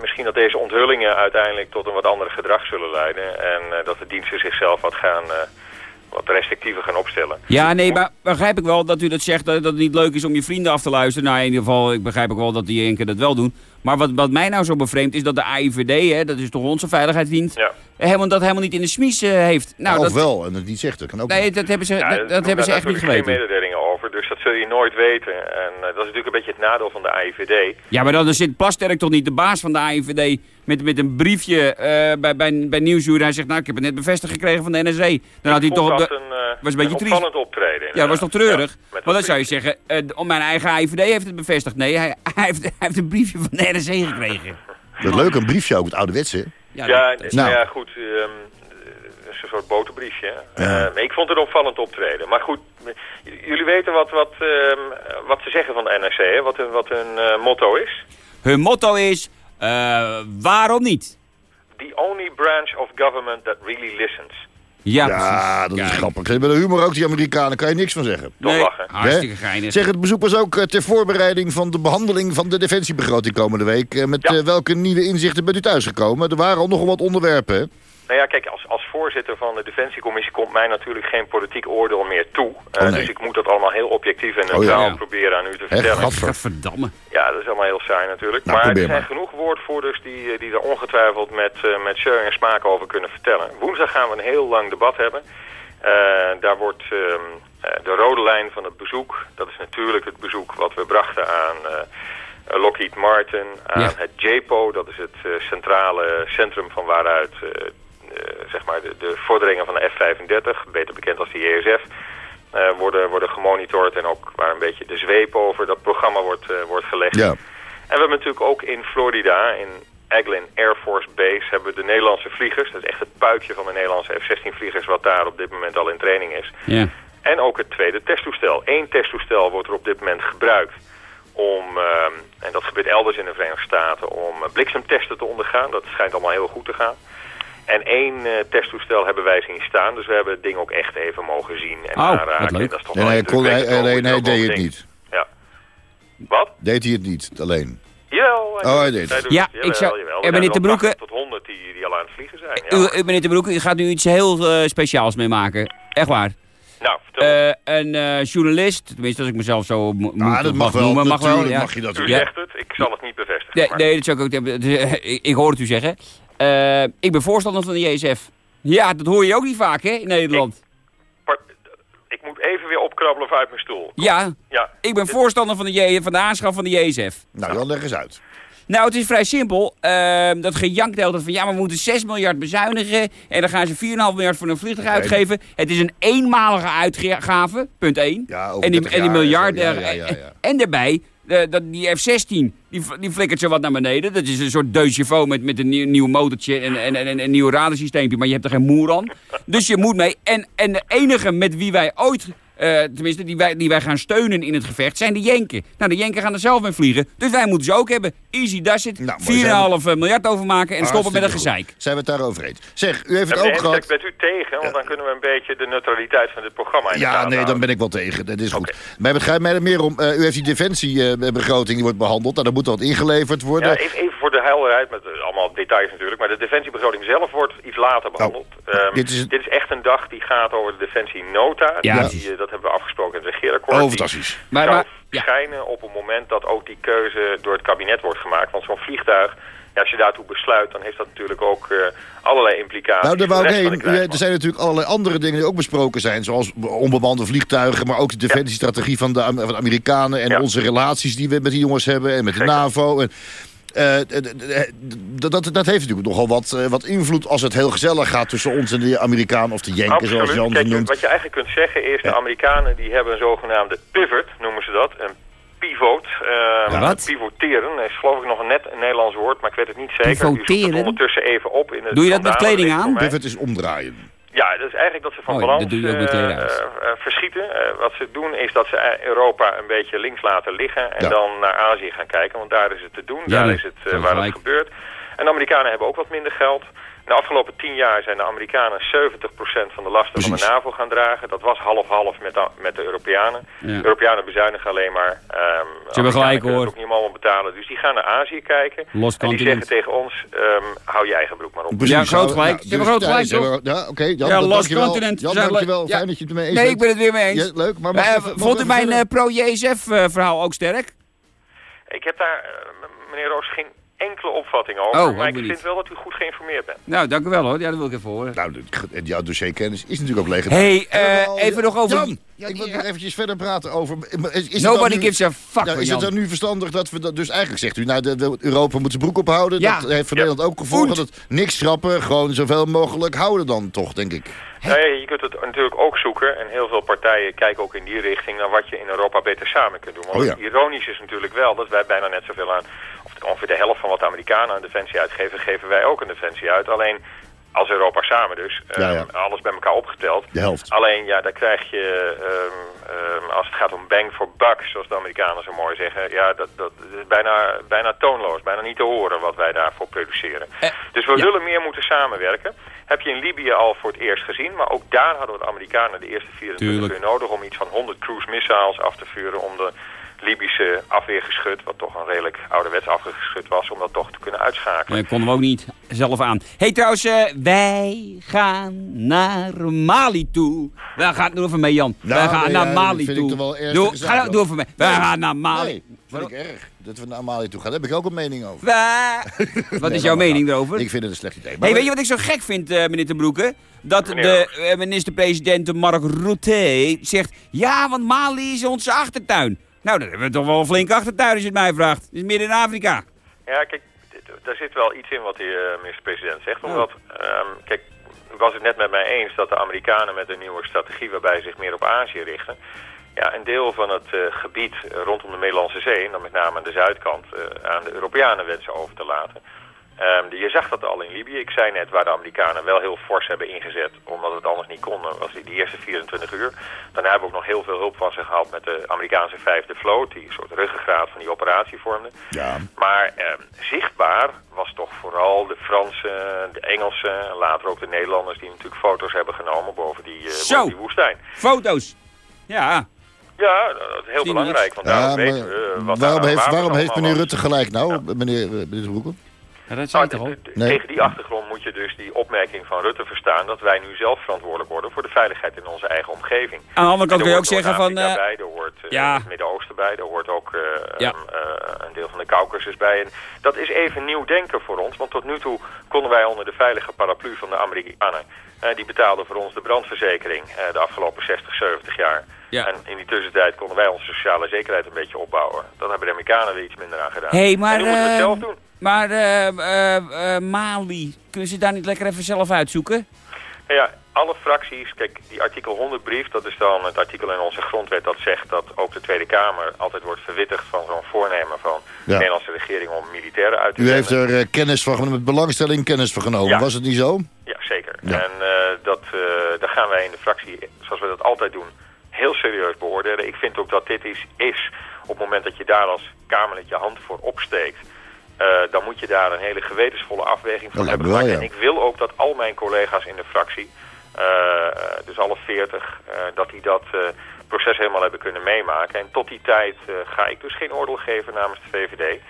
misschien dat deze onthullingen uiteindelijk tot een wat ander gedrag zullen leiden... en dat de diensten zichzelf wat gaan wat restrictiever gaan opstellen.
Ja, nee, maar begrijp ik wel dat u dat zegt dat, dat het niet leuk is om je vrienden af te luisteren. Nou, in ieder geval, ik begrijp ook wel dat die één keer dat wel doen. Maar wat, wat mij nou zo bevreemdt is dat de AIVD, hè, dat is toch onze veiligheidsdienst, ja. helemaal, dat helemaal niet in de smies uh, heeft.
Nou, of wel, en het niet zegt, dat kan ook
Nee, dat hebben ze, ja, dat, dat hebben ze echt niet geweten.
geen mededelingen over, dus dat zul je nooit weten. En uh, dat is natuurlijk een beetje het nadeel van de AIVD.
Ja, maar dan zit Plasterk toch niet de baas van de AIVD met, met een briefje uh, bij, bij, bij Nieuwsuur. Hij zegt, nou, ik heb het net bevestigd gekregen van de NSC. Dan
ik
had hij toch
op
de,
een, uh,
was een beetje
een opvallend optreden.
Ja, dat was toch treurig? Ja, Want dan zou je zeggen, uh, om mijn eigen AIVD heeft het bevestigd. Nee, hij, hij, heeft, hij heeft een briefje van de NSC gekregen.
Dat is leuk, een briefje ook, het ouderwetse.
Ja, ja, dat, nou. ja goed. Um, een soort boterbriefje. Ja. Uh, ik vond het opvallend optreden. Maar goed, jullie weten wat, wat, uh, wat ze zeggen van de NRC, hè? Wat, hun, wat hun uh, motto is?
Hun motto is, waarom niet?
The only branch of government that really listens.
Ja, ja dat is grappig. Met de humor ook, die Amerikanen, kan je niks van zeggen.
Nee, lachen.
hartstikke geinig.
Zeg, het bezoek was ook ter voorbereiding van de behandeling van de defensiebegroting komende week. Met ja. welke nieuwe inzichten bent u thuisgekomen? Er waren al nogal wat onderwerpen,
nou ja, kijk, als, als voorzitter van de Defensiecommissie komt mij natuurlijk geen politiek oordeel meer toe. Uh, oh nee. Dus ik moet dat allemaal heel objectief en neutraal oh, ja. proberen aan u te vertellen.
Verdamme.
Ja, dat is allemaal heel saai natuurlijk. Nou, maar er zijn maar. genoeg woordvoerders die, die er ongetwijfeld met, uh, met zeur en smaak over kunnen vertellen. Woensdag gaan we een heel lang debat hebben. Uh, daar wordt de rode lijn van het bezoek, dat is natuurlijk het bezoek wat we brachten aan... Lockheed Martin, aan ja. het JPO, dat is het centrale centrum van waaruit zeg maar de, de vorderingen van de F-35, beter bekend als de JSF, worden, worden gemonitord en ook waar een beetje de zweep over dat programma wordt, wordt gelegd.
Ja.
En we hebben natuurlijk ook in Florida, in Eglin Air Force Base, hebben we de Nederlandse vliegers. Dat is echt het puikje van de Nederlandse F-16 vliegers wat daar op dit moment al in training is.
Ja.
En ook het tweede testtoestel. Eén testtoestel wordt er op dit moment gebruikt om, ehm, en dat gebeurt elders in de Verenigde Staten, om bliksemtesten te ondergaan. Dat schijnt allemaal heel goed te gaan. En één uh, testtoestel hebben wij zien staan. Dus we hebben het ding ook echt even mogen zien en
oh,
aanraken.
Leuk.
Dat is toch
nee, nee, kon, hij, alleen hij deed het niet.
Ja. Wat?
Deed hij het niet, alleen?
Jawel.
Oh, hij deed het.
Ja, ik zou...
Jawel.
Er meneer Te Broeke...
tot 100 die, die al aan het vliegen zijn. Ja.
U, meneer Te Broeke, u gaat nu iets heel uh, speciaals mee maken. Echt waar.
Nou, vertel.
Uh, een uh, journalist, tenminste als ik mezelf zo mo
ah, dat mag,
mag
wel,
noemen, mag wel.
Ja. mag je dat
u zegt het, ik zal het niet bevestigen.
Nee,
maar.
nee dat zou ik ook... Ik, ik hoor het u zeggen. Uh, ik ben voorstander van de JSF. Ja, dat hoor je ook niet vaak, hè, in Nederland.
Ik, ik moet even weer opkrabbelen uit mijn stoel.
Ja,
ja.
ik ben voorstander van de, J, van de aanschaf van de JSF.
Nou, dan leg eens uit.
Nou, het is vrij simpel. Uh, dat gejank deelt van ja, maar we moeten 6 miljard bezuinigen. En dan gaan ze 4,5 miljard voor een vliegtuig okay. uitgeven. Het is een eenmalige uitgave, punt 1.
Ja,
en, die, en die miljard.
Ja, ja, ja,
en daarbij, dat, die F-16, die, die flikkert zo wat naar beneden. Dat is een soort deux met, met een nieuw, nieuw motortje en, en, en, en een nieuw radarsysteempje. Maar je hebt er geen moer aan. Dus je moet mee. En, en de enige met wie wij ooit uh, tenminste, die wij, die wij gaan steunen in het gevecht, zijn de Jenken. Nou, de Jenken gaan er zelf mee vliegen. Dus wij moeten ze ook hebben. Easy, daar zit. Nou, 4,5 miljard over maken en stoppen met een gezeik.
Zijn we het daarover eens? Zeg, u heeft het ook gehad...
Bent u tegen? Want dan kunnen we een beetje de neutraliteit van dit programma in
Ja, nee, dan ben ik wel tegen. Dat is goed. Okay. Maar het gaat mij er meer om... Uh, u heeft die defensiebegroting, die wordt behandeld. Nou, daar moet wat ingeleverd worden.
Ja, even, even voor de helderheid, met allemaal details natuurlijk. Maar de defensiebegroting zelf wordt iets later behandeld.
Oh, um, dit, is
dit is echt een dag die gaat over de defensienota.
Ja.
Die, dat hebben we afgesproken in het regeerakkoord.
Oh, fantastisch.
Maar, maar verschijnen ja. op het moment dat ook die keuze door het kabinet wordt gemaakt. Want zo'n vliegtuig, ja, als je daartoe besluit, dan heeft dat natuurlijk ook uh, allerlei implicaties.
Nou, daar wou ik. Er zijn natuurlijk allerlei andere dingen die ook besproken zijn. Zoals onbemande vliegtuigen, maar ook de defensiestrategie van, de, van de Amerikanen. En ja. onze relaties die we met die jongens hebben en met de Zeker. NAVO. En, dat, dat, dat heeft natuurlijk nogal wat, uh, wat invloed als het heel gezellig gaat tussen ons en de Amerikanen of de Jenken, zoals Jan
Kijk,
noemt.
Wat je eigenlijk kunt zeggen is, de Amerikanen die hebben een zogenaamde pivot, noemen ze dat, een pivot. Uh,
ja, wat?
Pivoteren is geloof ik nog een net een Nederlands woord, maar ik weet het niet zeker.
Pivoteren?
Ondertussen even op. In het
Doe je dat met kleding aan?
Pivot is omdraaien.
Ja, dat is eigenlijk dat ze van
oh,
balans uh,
uh,
uh, verschieten. wat ze doen is dat ze Europa een beetje links laten liggen en
Ja.
dan naar Azië gaan kijken. Want daar is het te doen,
Ja,
daar is het waar het gebeurt. En de Amerikanen hebben ook wat minder geld. In de afgelopen tien jaar zijn de Amerikanen 70% van de lasten van de
Precies.
NAVO gaan dragen. Dat was half-half met, de- met de Europeanen.
Ja.
De Europeanen bezuinigen alleen maar. Ehm
hebben gelijk, hoor.
ook niet allemaal betalen. Dus die gaan naar Azië kijken.
Los
en die
continent.
zeggen tegen ons, ehm, hou je eigen broek maar op.
Ja, groot gelijk. Ze hebben groot
ja,
gelijk,
ze
toch?
Ja, oké. Jan,
Ja,
dankjewel.
continent.
Jan, dankjewel.
ja.
Fijn dat je het ermee eens
Nee,
bent.
ik ben het weer mee eens.
Ja, leuk, maar mag ik even- mag
vond u mijn
verder?
eh, pro-JSF-verhaal ook sterk?
Ik heb daar, eh, meneer Roos, geen enkele opvatting over.
Oh,
maar ik
niet.
vind wel dat u goed geïnformeerd bent.
Nou, dank u wel hoor. Ja, dat wil ik even horen.
Nou, de- jouw dossierkennis is natuurlijk ook legendarisch.
hey, eh, even nog over...
Jan, ik wil nog eventjes verder praten over... Is,
Nobody
nu-
gives a fuck van
is het dan nu verstandig dat we dat... Dus eigenlijk zegt u, nou, de, de- Europa moet zijn broek ophouden.
Ja.
Dat heeft voor Nederland ook gevolgen.
Goed.
Dat niks schrappen, gewoon zoveel mogelijk houden dan toch, denk ik.
Nee, je kunt het natuurlijk ook zoeken. En heel veel partijen kijken ook in die richting naar wat je in Europa beter samen kunt doen. Want
Oh ja.
ironisch is natuurlijk wel dat wij bijna net zoveel aan... ongeveer de helft van wat de Amerikanen aan defensie uitgeven... geven wij ook aan defensie uit. Alleen als Europa samen dus.
Ja,
ehm,
ja.
Alles bij elkaar opgeteld.
De helft.
Alleen, ja, daar krijg je, ehm, ehm, als het gaat om bang for buck, zoals de Amerikanen zo mooi zeggen, ja, dat, dat is bijna, bijna toonloos, bijna niet te horen wat wij daarvoor produceren.
Eh,
dus we
ja.
zullen meer moeten samenwerken. Heb je in Libië al voor het eerst gezien, maar ook daar hadden we de Amerikanen de eerste 24
Tuurlijk.
uur nodig om iets van 100 cruise missiles af te vuren om de Libische afweergeschut, wat toch een redelijk ouderwets afweergeschut was, om dat toch te kunnen uitschakelen.
Dat konden we ook niet zelf aan. hey, trouwens, eh, wij gaan naar Mali toe. Wij gaan, doe even mee, Jan.
Nou,
wij gaan
nee,
naar
ja,
Mali
vind
toe.
ik toch wel erg
doe, ga,
hoor.
doe even mee. Wij
Nee.
gaan naar Mali.
Nee, vind ik erg. Dat we naar Mali toe gaan. Daar heb ik ook een mening over.
Wij- Wat is jouw mening erover?
Ik vind het een slecht idee. Maar
Hey, weet je wat ik zo gek vind, eh, meneer Ten Broeke? Dat
Meneer
de eh, minister-president Mark Rutte zegt... Ja, want Mali is onze achtertuin. Nou, dan hebben we toch wel een flinke achtertuin als je het mij vraagt. Het is midden in Afrika.
Ja, kijk, daar zit wel iets in wat de eh, minister-president zegt.
Oh.
Omdat, ehm, kijk, was het net met mij eens dat de Amerikanen met een nieuwe strategie waarbij ze zich meer op Azië richten, ja, een deel van het gebied rondom de Middellandse Zee, en dan met name aan de zuidkant, aan de Europeanen wensen over te laten. Um, je zag dat al in Libië. Ik zei net waar de Amerikanen wel heel fors hebben ingezet, omdat het anders niet kon. was die, die eerste 24 uur. Daarna hebben we ook nog heel veel hulp van ze gehaald met de Amerikaanse vijfde vloot, die een soort ruggengraat van die operatie vormde. Ja. Maar um, zichtbaar was toch vooral de Fransen, de Engelsen en later ook de Nederlanders die natuurlijk foto's hebben genomen boven die, uh, boven die woestijn.
foto's! Ja,
ja, dat is heel belangrijk, want daarom ja, weten we
uh, wat Waarom, heeft, waarom heeft meneer Rutte gelijk nou, ja. meneer, meneer
Dat nou, Tegen die achtergrond moet je dus die opmerking van Rutte verstaan... dat wij nu zelf verantwoordelijk worden voor de veiligheid in onze eigen omgeving.
Aan de andere kant kun je ook zeggen van... Uh,
bij, er hoort uh, ja. het Midden-Oosten bij, er hoort ook uh, ja. um, een deel van de Caucasus bij. En dat is even nieuw denken voor ons, want tot nu toe konden wij onder de veilige paraplu van de Amerikanen... die betaalden voor ons de brandverzekering de afgelopen 60, 70 jaar... Ja. En in die tussentijd konden wij onze sociale zekerheid een beetje opbouwen. Dat hebben de Amerikanen weer iets minder aan gedaan.
Hey, maar,
en nu moeten we het zelf doen.
Maar uh, Mali, kunnen ze daar niet lekker even zelf uitzoeken?
Ja, alle fracties, kijk, die artikel 100 brief, dat is dan het artikel in onze grondwet dat zegt dat ook de Tweede Kamer altijd wordt verwittigd van zo'n voornemen van de Nederlandse regering om militairen uit te
U heeft er kennis van, met belangstelling kennis van genomen, was het niet zo?
Ja, zeker. En dat, daar gaan wij in de fractie, zoals we dat altijd doen, heel serieus beoordelen. Ik vind ook dat dit is, is op het moment dat je daar als Kamerlid je hand voor opsteekt uh, dan moet je daar een hele gewetensvolle afweging van hebben gemaakt. En ik wil ook dat al mijn collega's in de fractie, uh, dus alle veertig, uh, dat die dat proces helemaal hebben kunnen meemaken. En tot die tijd ga ik dus geen oordeel geven namens de VVD.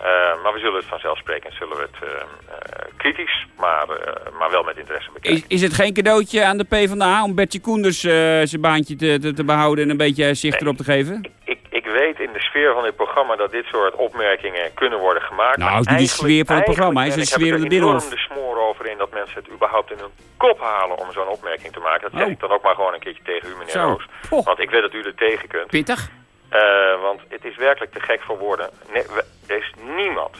Uh, maar we zullen het vanzelfsprekend zullen we het uh, uh, kritisch, maar, maar wel met interesse bekijken.
Is, is het geen cadeautje aan de PvdA om Bertje Koenders zijn baantje te, te, te, behouden en een beetje zicht erop te geven?
Ik, weet in de sfeer van dit programma dat dit soort opmerkingen kunnen worden gemaakt.
Nou, is die sfeer van het programma, is een sfeer in de binnenhof.
Ik heb er de smoor over in dat mensen het überhaupt in hun kop halen om zo'n opmerking te maken. Dat zeg oh. ik dan ook maar gewoon een keertje tegen u, meneer Zo. Roos. Want ik weet dat u er tegen kunt.
Pittig.
Uh, want het is werkelijk te gek voor woorden. Nee, er is niemand,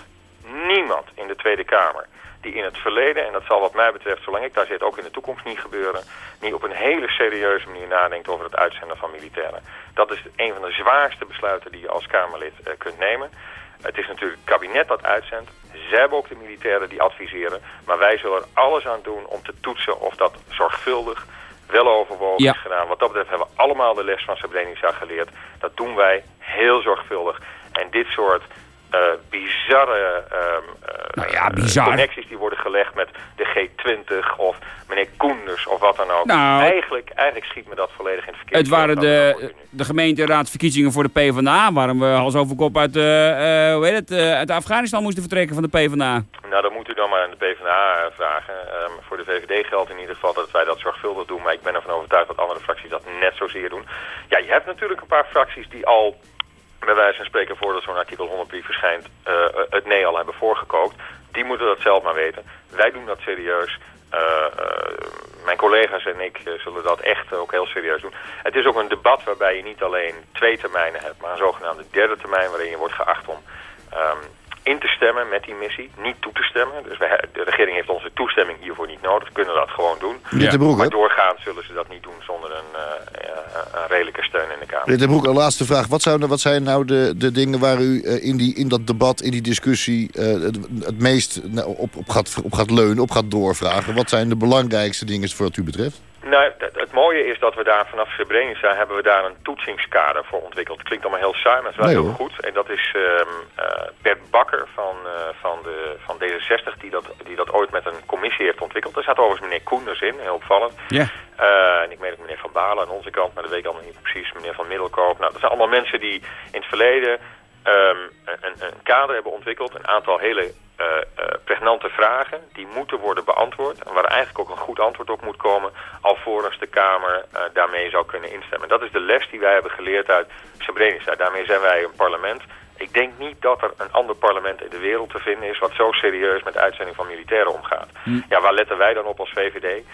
niemand in de Tweede Kamer die in het verleden, en dat zal wat mij betreft, zolang ik daar zit, ook in de toekomst niet gebeuren, niet op een hele serieuze manier nadenkt over het uitzenden van militairen. Dat is een van de zwaarste besluiten die je als Kamerlid uh, kunt nemen. Het is natuurlijk het kabinet dat uitzendt. Zij hebben ook de militairen die adviseren. Maar wij zullen er alles aan doen om te toetsen of dat zorgvuldig wel overwogen ja. is gedaan. Wat dat betreft hebben we allemaal de les van Srebrenica geleerd. Dat doen wij heel zorgvuldig. En dit soort bizarre, um,
nou ja, bizar.
connecties die worden gelegd met de G20 of meneer Koenders of wat dan ook. Nou, eigenlijk, eigenlijk schiet me dat volledig in het verkeerde.
Het waren de, de gemeenteraadsverkiezingen voor de PvdA, waarom we als overkop uit, uh, hoe heet het, uit Afghanistan moesten vertrekken van de PvdA.
Nou, dan moet u dan maar aan de PvdA vragen. Um, voor de VVD geldt in ieder geval dat wij dat zorgvuldig doen, maar ik ben ervan overtuigd dat andere fracties dat net zozeer doen. Ja, je hebt natuurlijk een paar fracties die al bij wijze van spreken voordat zo'n artikel 100 brief verschijnt, uh, het nee al hebben voorgekookt. Die moeten dat zelf maar weten. Wij doen dat serieus. Uh, mijn collega's en ik zullen dat echt ook heel serieus doen. Het is ook een debat waarbij je niet alleen twee termijnen hebt, maar een zogenaamde derde termijn waarin je wordt geacht om um, in te stemmen met die missie, niet toe te stemmen. Dus wij, de regering heeft onze toestemming hiervoor niet nodig, kunnen dat gewoon doen.
Ja. Broek,
maar doorgaans zullen ze dat niet doen zonder een, uh, een redelijke steun in de Kamer.
Meneer de Broek, een laatste vraag. Wat, zou, wat zijn nou de, de dingen waar u uh, in, die, in dat debat, in die discussie... Uh, het, het, meest op, op, gaat, op gaat leunen, op gaat doorvragen? Wat zijn de belangrijkste dingen voor wat u betreft?
Nou, het mooie is dat we daar vanaf Srebrenica hebben we daar een toetsingskader voor ontwikkeld. Klinkt allemaal heel saai, maar het is wel heel goed. En dat is um, uh, Bert Bakker van, uh, van, de, van D66 die dat, die dat ooit met een commissie heeft ontwikkeld. Er staat overigens meneer Koenders in, heel opvallend. Ja. Uh, en ik meen ook meneer Van Balen aan onze kant, maar dat weet ik allemaal niet precies. Meneer Van Middelkoop. Nou, dat zijn allemaal mensen die in het verleden um, een, een, kader hebben ontwikkeld. Een aantal hele uh, uh, pregnante vragen die moeten worden beantwoord. En waar eigenlijk ook een goed antwoord op moet komen. Alvorens de Kamer uh, daarmee zou kunnen instemmen. Dat is de les die wij hebben geleerd uit Srebrenica. Daarmee zijn wij een parlement. Ik denk niet dat er een ander parlement in de wereld te vinden is... wat zo serieus met uitzending van militairen omgaat. Hm. Ja, waar letten wij dan op als VVD?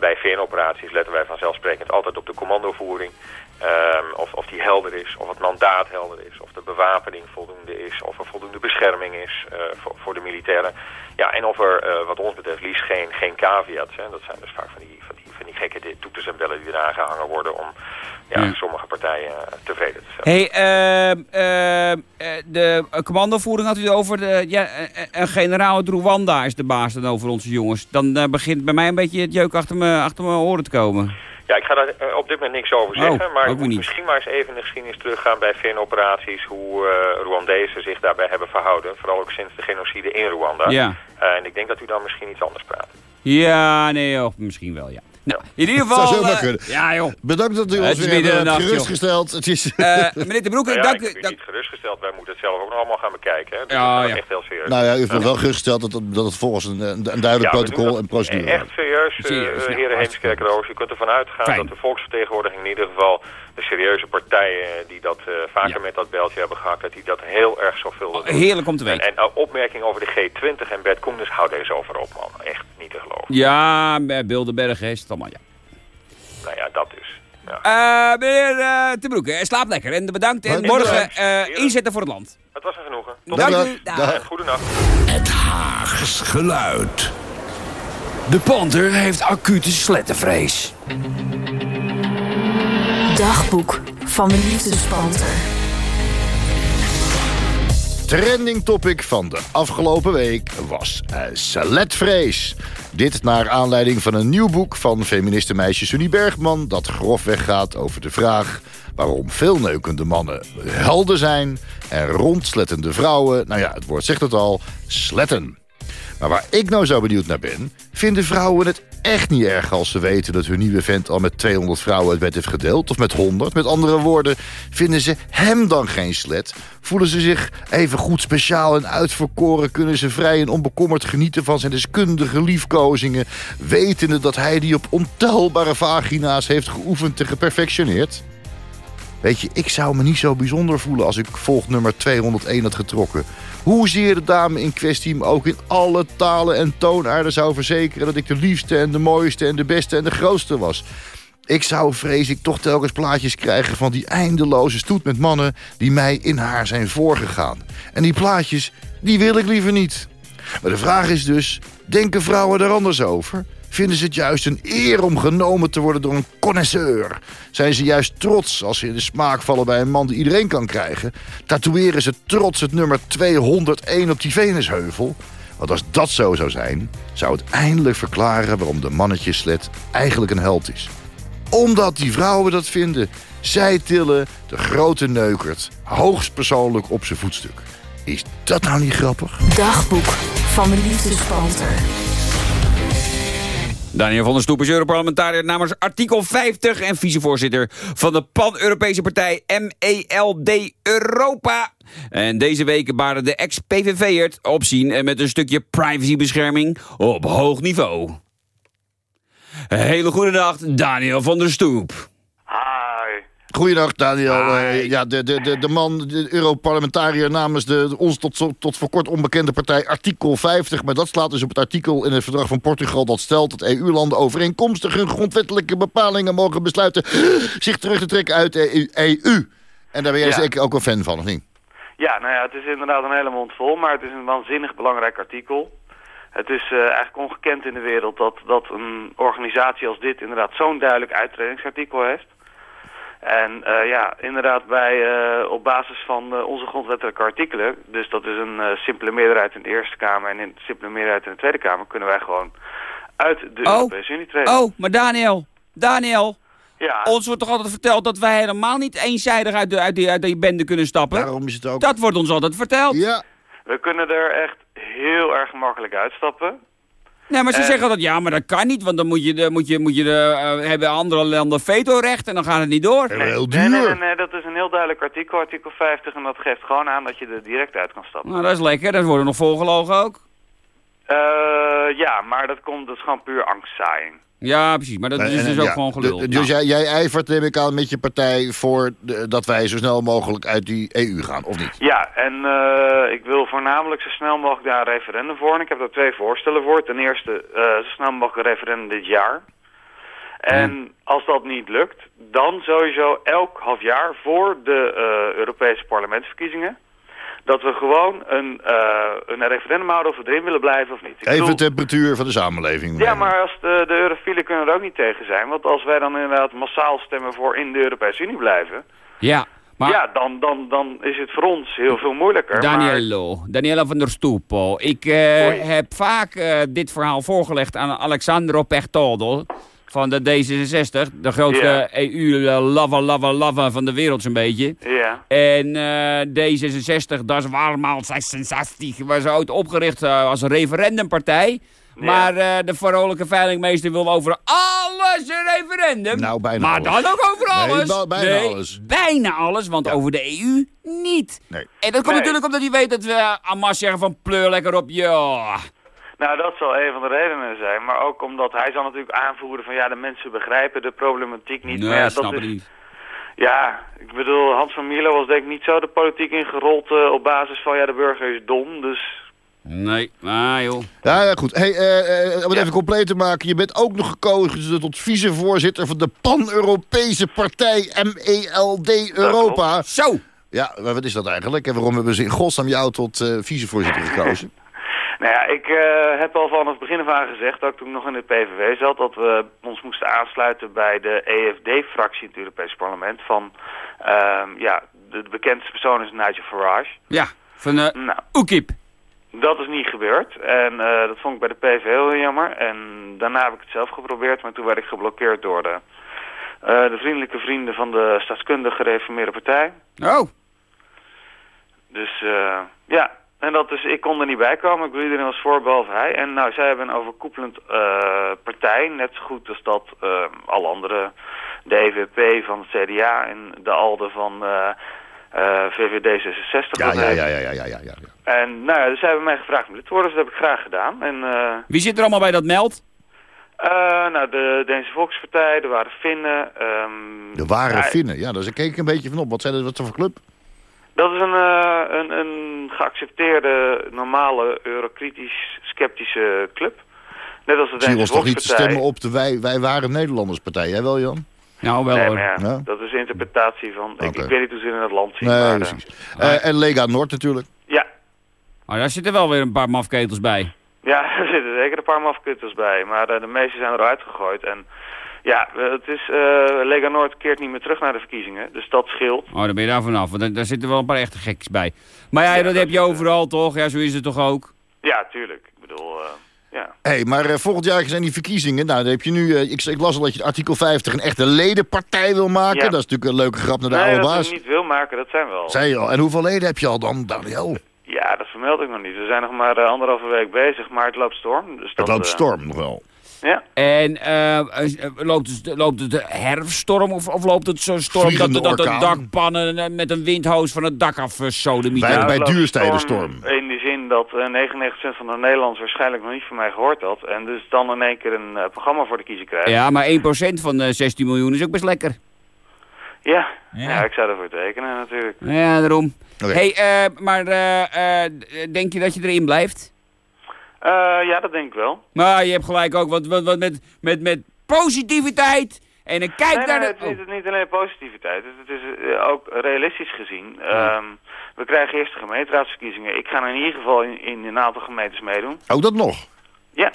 bij VN-operaties letten wij vanzelfsprekend altijd op de commandovoering. Ehm, of, of die helder is, of het mandaat helder is, of de bewapening voldoende is, of er voldoende bescherming is uh, voor, voor, de militairen. Ja, en of er uh, wat ons betreft liefst geen, geen caveats, hè, dat zijn dus vaak van die, van die, van die gekke toeters en bellen die eraan gehangen worden om ja, ja. sommige partijen uh, tevreden te stellen.
Hey, ehm, ehm, de commandovoering had u over, de, ja, een generaal uit Rwanda is de baas dan over onze jongens. Dan begint bij mij een beetje het jeuk achter mijn achter oren te komen.
Ja, ik ga daar eh, op dit moment niks over oh, zeggen. maar misschien maar eens even in de geschiedenis teruggaan bij VN-operaties. Hoe uh, Rwandezen zich daarbij hebben verhouden. Vooral ook sinds de genocide in Rwanda. Ja. Uh, en ik denk dat u dan misschien iets anders praat.
Ja, nee, of misschien wel, ja. Nou, in ieder geval...
Zou zomaar kunnen.
Ja, joh.
Bedankt dat u ons weer hebt gerustgesteld. Het is...
meneer De Broek,
nou
ja, dank...
ik dank... niet gerustgesteld. Wij moeten het zelf ook nog allemaal gaan bekijken. Hè. Dus
ja, ja.
echt heel serieus.
Nou ja, u heeft wel gerustgesteld dat, dat het volgens een, een duidelijk protocol en procedure
Echt serieus, serieus uh, heren Heemskerk-Roos. Je kunt ervan uitgaan Fijn. dat de volksvertegenwoordiging in ieder geval de serieuze partijen die dat uh, vaker ja. met dat beltje hebben gehakt, dat die dat heel erg zorgvuldig
oh, Heerlijk om te weten.
En, en uh, opmerking over de G20 en Bert Koenders, hou deze over op, man. Echt niet te geloven.
Ja, Bilderberg is het allemaal, ja.
Nou ja, dat dus.
Ja. Uh, meneer uh, Te Broeke, slaap lekker en bedankt. En morgen uh, inzetten voor het land.
Het was een genoegen.
Tot Dank u.
Dag. Goedenacht.
Het Haags geluid.
De panter heeft acute slettenvrees.
Dagboek van de liefdespanter.
Trending topic van de afgelopen week was uh. Dit naar aanleiding van een nieuw boek van feministenmeisje Sunny Bergman... dat grofweg gaat over de vraag waarom veel neukende mannen helden zijn... en rondslettende vrouwen, nou ja, het woord zegt het al, sletten. Maar waar ik nou zo benieuwd naar ben... vinden vrouwen het echt niet erg als ze weten dat hun nieuwe vent al met 200 vrouwen het bed heeft gedeeld. Of met 100. Met andere woorden, vinden ze hem dan geen slet? Voelen ze zich even goed speciaal en uitverkoren? Kunnen ze vrij en onbekommerd genieten van zijn deskundige liefkozingen? Wetende dat hij die op ontelbare vagina's heeft geoefend en geperfectioneerd? Weet je, ik zou me niet zo bijzonder voelen als ik volg nummer 201 had getrokken. Hoezeer de dame in kwestie me ook in alle talen en toonaarden zou verzekeren... dat ik de liefste en de mooiste en de beste en de grootste was. Ik zou, vrees ik, toch telkens plaatjes krijgen van die eindeloze stoet met mannen... die mij in haar zijn voorgegaan. En die plaatjes, die wil ik liever niet. Maar de vraag is dus, denken vrouwen er anders over vinden ze het juist een eer om genomen te worden door een connoisseur. Zijn ze juist trots als ze in de smaak vallen bij een man die iedereen kan krijgen. Tatoeëren ze trots het nummer 201 op die Venusheuvel. Want als dat zo zou zijn, zou het eindelijk verklaren waarom de mannetjeslet eigenlijk een held is. Omdat die vrouwen dat vinden. Zij tillen de grote neukert hoogstpersoonlijk op zijn voetstuk. Is dat nou niet grappig?
Dagboek van de liefdespanter.
Daniel van der Stoep is Europarlementariër namens artikel 50... en vicevoorzitter van de Pan-Europese partij MELD Europa. En deze week baarde de ex-PVV'er opzien... met een stukje privacybescherming op hoog niveau. Hele goede dag, Daniel van der Stoep.
Goedendag Daniel. Uh, ja, de, de, de, de man, de Europarlementariër namens de ons tot, tot voor kort onbekende partij artikel 50. Maar dat slaat dus op het artikel in het verdrag van Portugal dat stelt dat EU-landen overeenkomstig hun grondwettelijke bepalingen mogen besluiten zich terug te trekken uit de EU. En daar ben jij ja. zeker ook een fan van, of niet?
Ja, nou ja, het is inderdaad een hele mond vol, maar het is een waanzinnig belangrijk artikel. Het is uh, eigenlijk ongekend in de wereld dat, dat een organisatie als dit inderdaad zo'n duidelijk uittredingsartikel heeft. En uh, ja, inderdaad, wij uh, op basis van uh, onze grondwettelijke artikelen, dus dat is een simpele meerderheid in de Eerste Kamer en een simpele meerderheid in de Tweede Kamer, kunnen wij gewoon uit de oh. Europese Unie treden.
Oh, maar Daniel, Daniel, ja. ons wordt toch altijd verteld dat wij helemaal niet eenzijdig uit, de, uit, die, uit die bende kunnen stappen?
Daarom is het ook...
Dat wordt ons altijd verteld.
Ja.
We kunnen er echt heel erg makkelijk uitstappen.
Nee, maar ze zeggen dat ja, maar dat kan niet, want dan moet je, moet je, moet je uh, hebben andere landen vetorecht en dan gaat het niet door.
Nee, heel duur.
Nee, nee, nee, dat is een heel duidelijk artikel, artikel 50, en dat geeft gewoon aan dat je er direct uit kan stappen.
Nou, dat is lekker, dat worden nog volgelogen ook.
Uh, ja, maar dat komt, dat is gewoon puur angstzaaiing.
Ja, precies. Maar dat is dus ook gewoon gelul.
Dus jij, jij ijvert, neem ik aan, met je partij... voor dat wij zo snel mogelijk uit die EU gaan, of niet?
Ja, en uh, ik wil voornamelijk zo snel mogelijk daar een referendum voor. En ik heb daar twee voorstellen voor. Ten eerste, uh, zo snel mogelijk een referendum dit jaar. En als dat niet lukt, dan sowieso elk half jaar voor de uh, Europese parlementsverkiezingen dat we gewoon een, uh, een referendum houden of we erin willen blijven of niet.
Ik Even de temperatuur van de samenleving.
Ja, maar als de, de eurofielen kunnen er ook niet tegen zijn. Want als wij dan inderdaad massaal stemmen voor in de Europese Unie blijven...
Ja, maar...
Ja, dan, dan, dan is het voor ons heel veel moeilijker.
Daniello, maar... Daniela van der Stoepo. Ik uh, heb vaak uh, dit verhaal voorgelegd aan Alexandro Pechtoldel van de D66. De grootste EU-lava, lava, lava van de wereld zo'n beetje.
Ja.
En uh, D66, dat is warmaal 66, was ooit opgericht uh, als een referendumpartij. Ja. Maar uh, de vrolijke veilingmeester wil over alles een referendum.
Nou, bijna
maar
alles.
dan ook over alles.
Nee, bijna nee, alles.
Bijna alles, want ja. over de EU niet.
Nee.
En dat komt
Nee.
natuurlijk omdat hij weet dat we Amas zeggen van pleur lekker op je.
Nou, dat zal een van de redenen zijn. Maar ook omdat hij zal natuurlijk aanvoeren van... ja, de mensen begrijpen de problematiek niet.
Nee,
maar ja,
snap
dat
ik
is,
niet.
Ja, ik bedoel, Hans van Mierlo was denk ik niet zo de politiek ingerold... eh, op basis van, ja, de burger is dom, dus...
Nee, maar joh.
Ja, ja, goed. Hey, eh, eh, om het even compleet te maken. Je bent ook nog gekozen tot vicevoorzitter van de Pan-Europese Partij MELD Europa.
Zo!
Ja, maar wat is dat eigenlijk? En waarom hebben ze in godsnaam jou tot vicevoorzitter gekozen?
Nou ja, ik eh, heb al vanaf het begin af aan gezegd, ook toen ik nog in de PVV zat, dat we ons moesten aansluiten bij de EFD-fractie in het Europese parlement van, ehm, ja, de, de bekendste persoon is Nigel Farage.
Ja, van eh
Nou, dat is niet gebeurd en eh, dat vond ik bij de PVV heel jammer. En daarna heb ik het zelf geprobeerd, maar toen werd ik geblokkeerd door de, de vriendelijke vrienden van de staatskundige gereformeerde partij.
Oh,
Dus ja, en dat is, ik kon er niet bij komen. Ik bedoel, iedereen was voor, behalve hij. En nou, zij hebben een overkoepelend eh, partij, net zo goed als dat eh, alle andere, de EVP van het CDA en de ALDE van eh, eh, VVD 66.
Ja, ja, ja, ja, ja, ja, ja, ja.
En nou ja, dus zij hebben mij gevraagd om lid te worden, dus dat heb ik graag gedaan. En eh,
wie zit er allemaal bij dat meld?
eh, nou, de Deense Volkspartij, er waren Finnen. ehm,
De ware
ja,
Finnen. Ja, daar keek ik een beetje van op. Wat zijn dat wat voor club?
Dat is een, eh, een, een geaccepteerde, normale, eurokritisch, sceptische club. Net als de
Zie
Deense
ons toch niet te stemmen op de Wij, wij Waren Nederlanderspartij, hè wel Jan?
Nou, wel
Nee, ja,
Ja.
dat is de interpretatie van... Ik, weet niet hoe ze in het land zien.
Nee,
maar, eh,
precies. Eh, en Lega Noord natuurlijk.
ja.
Maar daar zitten wel weer een paar mafketels bij.
ja, er zitten zeker een paar mafkutters bij. Maar eh, de meeste zijn eruit gegooid. En ja, eh, het is... eh Lega Noord keert niet meer terug naar de verkiezingen. Dus dat scheelt.
Oh, dan ben je daar vanaf. Want daar, daar zitten wel een paar echte gekjes bij. Maar ja,
Ja,
dat
dat
heb je
eh,
overal toch? Ja, zo is het toch ook?
Ja, tuurlijk. Ik bedoel, eh, ja.
Hé, hey, maar eh, volgend jaar zijn die verkiezingen. Nou, dan heb je nu... ik, ik las al dat je artikel 50 een echte ledenpartij wil maken.
Ja.
Dat is natuurlijk een leuke grap naar de
nee,
oude
dat
baas.
ik niet wil maken, dat zijn wel.
Zei je al. En hoeveel leden heb je al dan, Daniel?
Ja, dat vermeld ik nog niet. We zijn nog maar anderhalve week bezig, maar het loopt storm. Dus
Het
dat,
loopt
eh,
storm nog wel.
Ja.
En eh, eh, loopt, het, loopt het de herfststorm of, of loopt het zo'n storm dat, de dakpannen eh, met een windhoos van het dak af sodemieten?
Bij- bij
het loopt
duursteden storm.
In die zin dat eh 99% van de Nederlanders waarschijnlijk nog niet van mij gehoord had. En dus dan in één keer een eh, programma voor de kiezer krijgen.
Ja, maar 1% van de 16 miljoen is ook best lekker.
Ja.
Ja.
Ja. ik zou ervoor tekenen natuurlijk.
Ja, daarom. Hey, eh, maar eh, eh, denk je dat je erin blijft?
Eh, ja, dat denk ik wel.
Maar je hebt gelijk ook, wat met, met, met positiviteit en een kijk
nee,
naar
nee,
de...
het is niet alleen positiviteit. Het, het is eh, ook realistisch gezien. Ehm, we krijgen eerst de gemeenteraadsverkiezingen. Ik ga in ieder geval in, in een aantal gemeentes meedoen.
Ook dat nog.
Ja.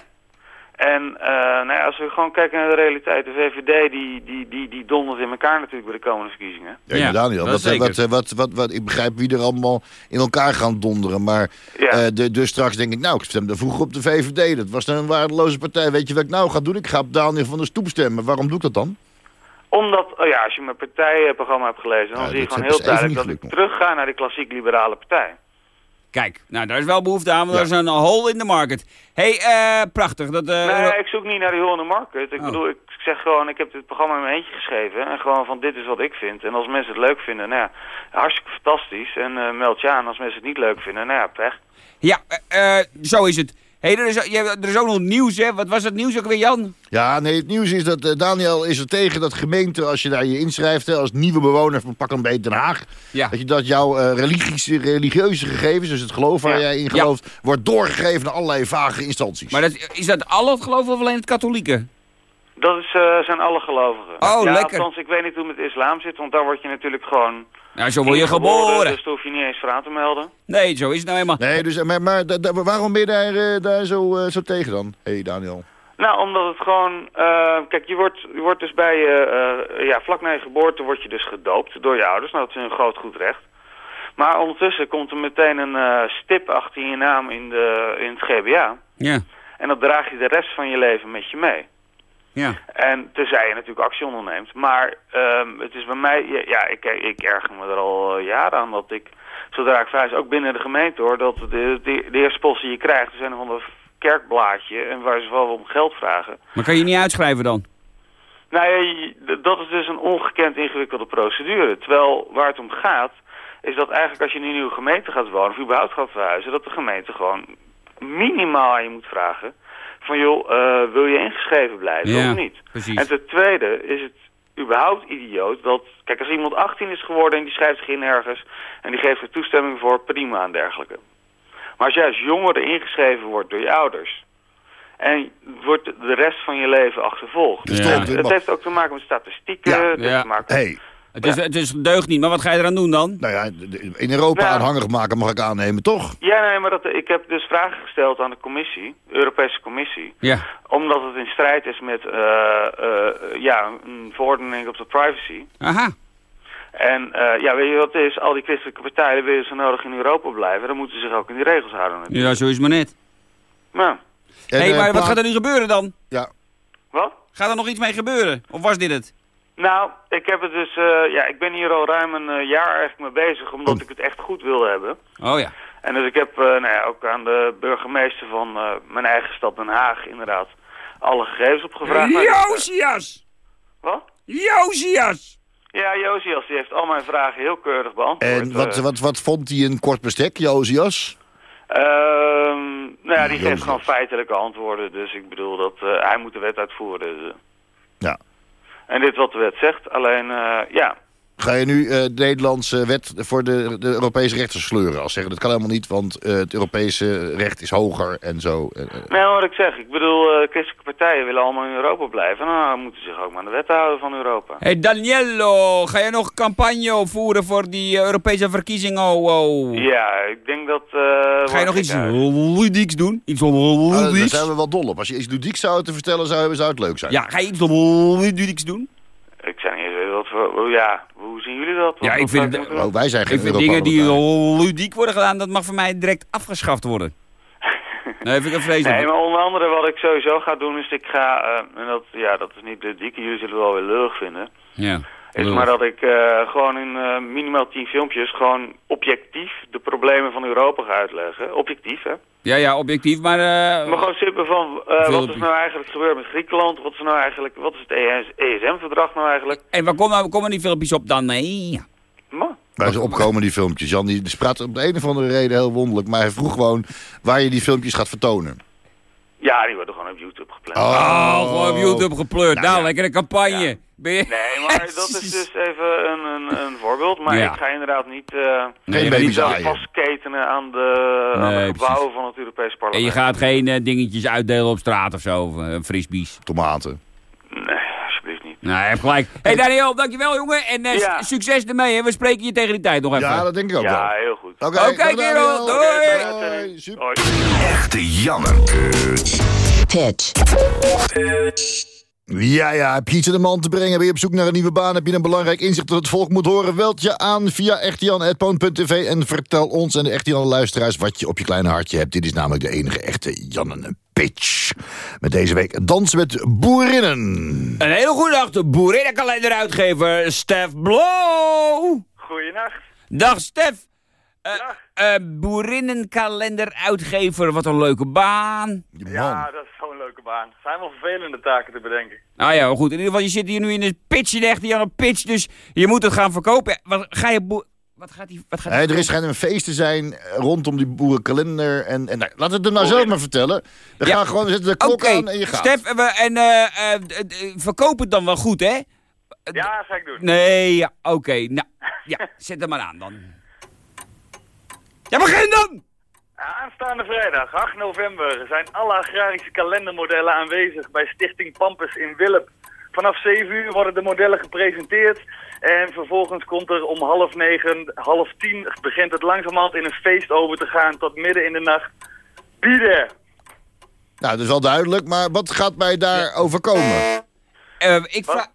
En eh, nou ja, als we gewoon kijken naar de realiteit, de VVD die, die, die, die dondert in elkaar natuurlijk bij de komende verkiezingen.
Ja,
Ja,
Daniel. Wat, wat, wat, wat, wat, ik begrijp wie er allemaal in elkaar gaan donderen. Maar
Ja.
eh, de, dus straks denk ik, nou, ik stemde vroeger op de VVD. Dat was dan een waardeloze partij. Weet je wat ik nou ga doen? Ik ga op Daniel van der Stoep stemmen. Waarom doe ik dat dan?
Omdat, oh ja, als je mijn partijprogramma hebt gelezen, dan
Ja,
zie je gewoon heel duidelijk dat ik
gelukt
terugga naar die klassiek liberale partij.
Kijk, nou daar is wel behoefte aan, want
Ja.
er is een hole in de market. hey, eh, prachtig. Dat, eh,
Nee, ik zoek niet naar die hole in de market. Ik
Oh.
bedoel, ik zeg gewoon, ik heb dit programma in mijn eentje geschreven. En gewoon van, dit is wat ik vind. En als mensen het leuk vinden, nou ja, hartstikke fantastisch. En eh, meld je aan als mensen het niet leuk vinden. Nou ja, pech.
Ja, zo is het. Hey, er, is, je- er is ook nog nieuws, hè? Wat was het nieuws ook weer, Jan?
Ja, nee, het nieuws is dat eh, Daniel is er tegen dat gemeente, als je daar je inschrijft, hè, als nieuwe bewoner van Pak een Beet Den Haag,
Ja.
dat, je, dat jouw eh, religies- religieuze gegevens, dus het geloof waar
Ja.
jij in gelooft, wordt doorgegeven naar allerlei vage instanties.
Maar dat, is dat al het geloof of alleen het katholieke?
Dat is, zijn alle gelovigen.
Oh,
ja,
lekker.
Althans, ik weet niet hoe het met islam zit, want daar word je natuurlijk gewoon...
Ja, zo word je geboren.
Dus daar hoef je niet eens voor aan te melden.
Nee, zo is het nou eenmaal.
Nee, dus, maar, maar waarom ben je daar, daar zo, zo tegen dan? Hé, hey, Daniel.
Nou, omdat het gewoon... Uh, kijk, je wordt, je wordt dus bij je... Uh, ja, vlak na je geboorte word je dus gedoopt door je ouders. Nou, dat is een groot goed recht. Maar ondertussen komt er meteen een uh, stip achter je naam in, de, in het GBA.
Ja.
En dat draag je de rest van je leven met je mee.
Ja.
En tenzij je natuurlijk actie onderneemt. Maar um, het is bij mij... Ja, ik, ik erger me er al jaren aan dat ik... Zodra ik verhuis, ook binnen de gemeente hoor... dat de, de, de eerste post die je krijgt... er zijn nog wel kerkblaadje en waar ze wel om geld vragen.
Maar kan je niet uitschrijven dan?
Nou ja, dat is dus een ongekend ingewikkelde procedure. Terwijl waar het om gaat, is dat eigenlijk als je in een nieuwe gemeente gaat wonen, of überhaupt gaat verhuizen, dat de gemeente gewoon minimaal aan je moet vragen van joh, uh, wil je ingeschreven blijven
ja,
of niet?
Precies.
En ten tweede is het überhaupt idioot dat, kijk als iemand 18 is geworden en die schrijft zich in ergens en die geeft er toestemming voor, prima en dergelijke. Maar als jij als jongere ingeschreven wordt door je ouders... en wordt de rest van je leven achtervolgd.
Dus
Ja. Het heeft ook te maken met statistieken.
Ja.
het heeft
Ja.
te maken
Hey,
Het is, het is deugd niet, maar wat ga je eraan doen dan?
nou ja, in Europa
Nou.
aanhangig maken mag ik aannemen, toch?
Ja, nee, maar dat, ik heb dus vragen gesteld aan de commissie, de Europese Commissie.
Ja.
Omdat het in strijd is met eh, eh, ja, een verordening op de privacy.
Aha.
En eh, ja, weet je wat het is? Al die christelijke partijen willen zo nodig in Europa blijven. Dan moeten ze zich ook in die regels houden natuurlijk.
Ja, zo is het maar net.
Nou,
En,
Hé, hey, maar wat gaat er nu gebeuren dan?
Ja,
wat?
Gaat er nog iets mee gebeuren? Of was dit het?
Nou, ik heb het dus, eh, ja, ik ben hier al ruim een eh, jaar eigenlijk mee bezig, omdat
Oh.
ik het echt goed wilde hebben.
Oh ja.
En dus ik heb eh, nou ja, ook aan de burgemeester van mijn eigen stad Den Haag inderdaad alle gegevens opgevraagd. Nou,
Josias!
Wat?
Josias!
Ja, Josias, die heeft al mijn vragen heel keurig beantwoord.
en wat, wat, wat vond hij een kort bestek, Josias?
Ehm, nou ja, die geeft gewoon feitelijke antwoorden, dus ik bedoel dat hij moet de wet uitvoeren. Dus.
Ja.
En dit wat de wet zegt, alleen eh, ja,
Ga je nu eh, de Nederlandse wet voor de, de Europese rechters sleuren? Als zeggen, dat kan helemaal niet, want eh, het Europese recht is hoger en zo. Eh.
Nee, wat ik zeg. Ik bedoel, eh, christelijke partijen willen allemaal in Europa blijven. Nou, dan moeten ze zich ook maar aan de wetten houden van Europa.
Hé hey Daniello, ga je nog campagne voeren voor die Europese verkiezingen? Oh, oh.
Ja, ik denk dat... eh,
Ga je nog iets ludieks doen? Iets
Ah, daar
ludieks?
zijn we wel dol op. Als je iets ludieks zou te vertellen, zou, zou het leuk zijn.
Ja, ga je iets ludieks doen?
Ik zei niet Ja, hoe zien jullie dat? Wat-
Ja, ik vind het-?
Oh, wij zijn geen
Ik vind
Europa
dingen die ludiek worden gedaan, dat mag voor mij direct afgeschaft worden. Nee, vind ik een vreselijk.
Nee, maar onder andere wat ik sowieso ga doen is ik ga... eh, en dat, ja, dat is niet de dikke, jullie zullen het wel weer lullig vinden.
Ja.
Is maar dat ik eh, gewoon in eh, minimaal 10 filmpjes gewoon objectief de problemen van Europa ga uitleggen. Objectief, hè?
Ja, ja, objectief, maar... eh,
Maar gewoon simpel van, eh, wat is nou eigenlijk gebeurd met Griekenland? Wat is nou eigenlijk, wat is het ESM-verdrag nou eigenlijk?
En waar komen, waar komen die filmpjes op dan? Nee.
Maar,
Waar ze opkomen, die filmpjes. Jan die praat op de een of andere reden heel wonderlijk. Maar hij vroeg gewoon waar je die filmpjes gaat vertonen.
ja, die worden gewoon op YouTube gepland.
Oh, gewoon op YouTube gepleurd.
Nou,
Nou,
ja.
lekkere campagne.
Ja.
Ben je...
Nee, maar dat is dus even een, een, een voorbeeld. Maar
Ja.
ik ga inderdaad niet, eh
Nee, niet-
aaien.
vastketenen aan de, aan de
Nee,
gebouwen van het Europees
En
Parlement.
je gaat geen eh, dingetjes uitdelen op straat of zo, of uh, frisbees.
Tomaten.
Nee, alsjeblieft niet.
Nou, je hebt gelijk. Hé hey, Daniel, dankjewel jongen. En eh,
Ja.
succes ermee. Hè. We spreken je tegen die tijd nog even.
Ja, dat denk ik ook
Ja,
wel.
heel goed.
Oké,
kerel.
Daniel.
Doei.
Hoi, super.
Echte Janneke.
Pitch.
Ja, ja, heb je iets in de man te brengen? Ben je op zoek naar een nieuwe baan? Heb je een belangrijk inzicht dat het volk moet horen? Weld je aan via echtejan.poon.tv en vertel ons en de Echte Jan luisteraars wat je op je kleine hartje hebt. Dit is namelijk de enige echte Jannen Pitch. Met deze week dansen met boerinnen.
Een hele goede dag, de boerinnenkalenderuitgever Stef Blow.
Goeienacht.
Dag Stef. Eh eh, boerinnenkalenderuitgever, wat een leuke baan.
Ja, dat is zo'n leuke baan. Er zijn wel vervelende taken te bedenken.
Nou ja, maar goed. In ieder geval, je zit hier nu in een pitch, in echt een pitch, dus je moet het gaan verkopen. Wat ga je. Wat gaat die... Wat gaat die
er is schijnt een feest te zijn rondom die boerenkalender. En, en nou, laat het hem nou zelf maar vertellen. We
Ja.
gaan gewoon, we zetten de klok aan en je gaat.
Stef, en, we- en eh, eh, d- d- verkoop het dan wel goed, hè?
Ja, ga ik doen.
Nee, ja, oké. Nou, ja, zet hem maar aan dan. Ja, begin dan!
Aanstaande vrijdag, 8 november, zijn alle agrarische kalendermodellen aanwezig bij Stichting Pampus in Willep. Vanaf 7 uur worden de modellen gepresenteerd en vervolgens komt er om half negen, half tien begint het langzamerhand in een feest over te gaan tot midden in de nacht. Bieden!
Nou, dat is wel duidelijk, maar wat gaat mij daar overkomen?
Uh, ik vraag...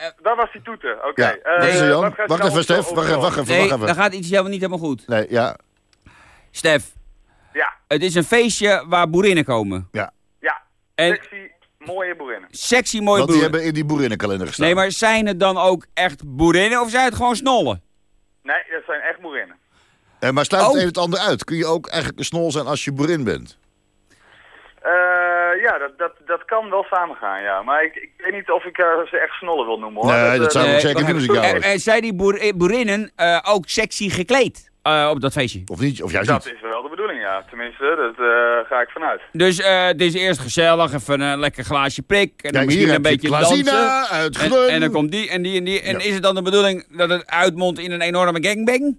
Uh, dat was die toeter, oké. Okay.
Ja, uh, Jan. Wacht even, Stef. Wacht even, wacht even.
Nee,
wacht even.
dan gaat iets helemaal niet helemaal goed.
Nee, ja.
Stef.
Ja.
Het is een feestje waar boerinnen komen.
Ja.
Ja.
En
Sexy, mooie boerinnen.
sexy mooie
Want die
boerinnen.
hebben in die boerinnenkalender gestaan.
Nee, maar zijn het dan ook echt boerinnen of zijn het gewoon snollen?
Nee, dat zijn echt boerinnen.
Eh, maar sluit het
Oh.
een het ander uit. Kun je ook eigenlijk een snol zijn als je boerin bent?
Eh, ja, dat, dat, dat kan wel samengaan, ja. Maar ik, ik weet niet of ik eh, ze echt snollen wil noemen, hoor.
Nee, dat
eh,
zou ik zeker jou
En, zijn die boer, boerinnen eh, ook sexy gekleed eh, op dat feestje?
Of niet, of juist
Dat
niet.
is wel de bedoeling, ja. Tenminste, dat eh, ga ik vanuit.
Dus eh, het is eerst gezellig, even een lekker glaasje prik. En dan
Kijk,
misschien
hier
een beetje
Klazina
dansen.
uit
En, en dan komt die en die en die. En
Ja.
is het dan de bedoeling dat het uitmondt in een enorme gangbang?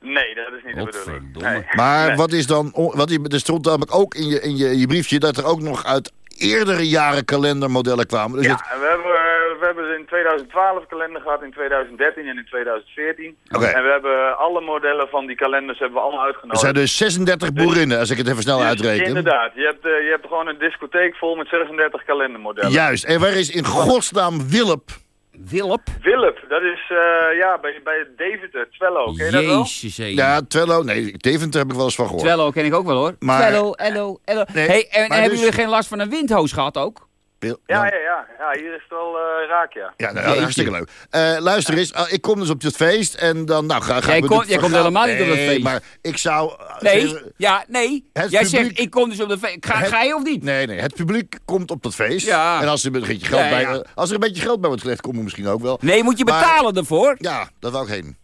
Nee, dat is niet de bedoeling. Nee.
Maar
Nee.
wat is dan... Wat, die- er stond namelijk ook in je, in, je, in je briefje... dat er ook nog uit eerdere jaren kalendermodellen kwamen. Dus
Ja,
het-
we hebben, eh, we hebben in 2012 kalender gehad, in 2013 en in 2014.
Oké.
En we hebben alle modellen van die kalenders hebben we allemaal
er
uitgenodigd.
zijn dus 36 boerinnen, als ik het even snel
Dus
uitreken.
Inderdaad, je hebt, eh, je hebt gewoon een discotheek vol met 36 kalendermodellen.
Juist. En waar is in godsnaam?
Wilp?
Willep, dat is eh, ja, bij, bij Deventer, Twello, ken je dat wel?
Jezus, hé.
Ja, Twello. Nee, Deventer heb ik wel eens van gehoord.
Twello ken ik ook wel hoor.
Maar-
Twello, hello, hello.
Nee,
hey, en,
maar
hebben
dus-
jullie geen last van een windhoos gehad ook?
Wil-
Ja,
ja.
ja, ja, ja, hier is het wel eh, raak, ja.
Ja, nou, hartstikke leuk. Eh, luister eens, ah, ik kom dus op dit feest en dan, nou, ga, ga
Jij
dit
jij komt helemaal niet op
Nee,
feest.
maar ik zou...
Nee, ja, nee.
Het
Jij
publiek-
zegt, ik kom dus op de feest. Ga,
Het-
ga je of niet?
Nee, nee, het publiek komt op dat feest.
Ja.
En als er, een beetje geld
Ja,
bij,
ja.
als er een beetje geld bij wordt gelegd, komen we misschien ook wel.
Nee, moet je
Maar-
betalen ervoor?
Ja, dat wou ik heen.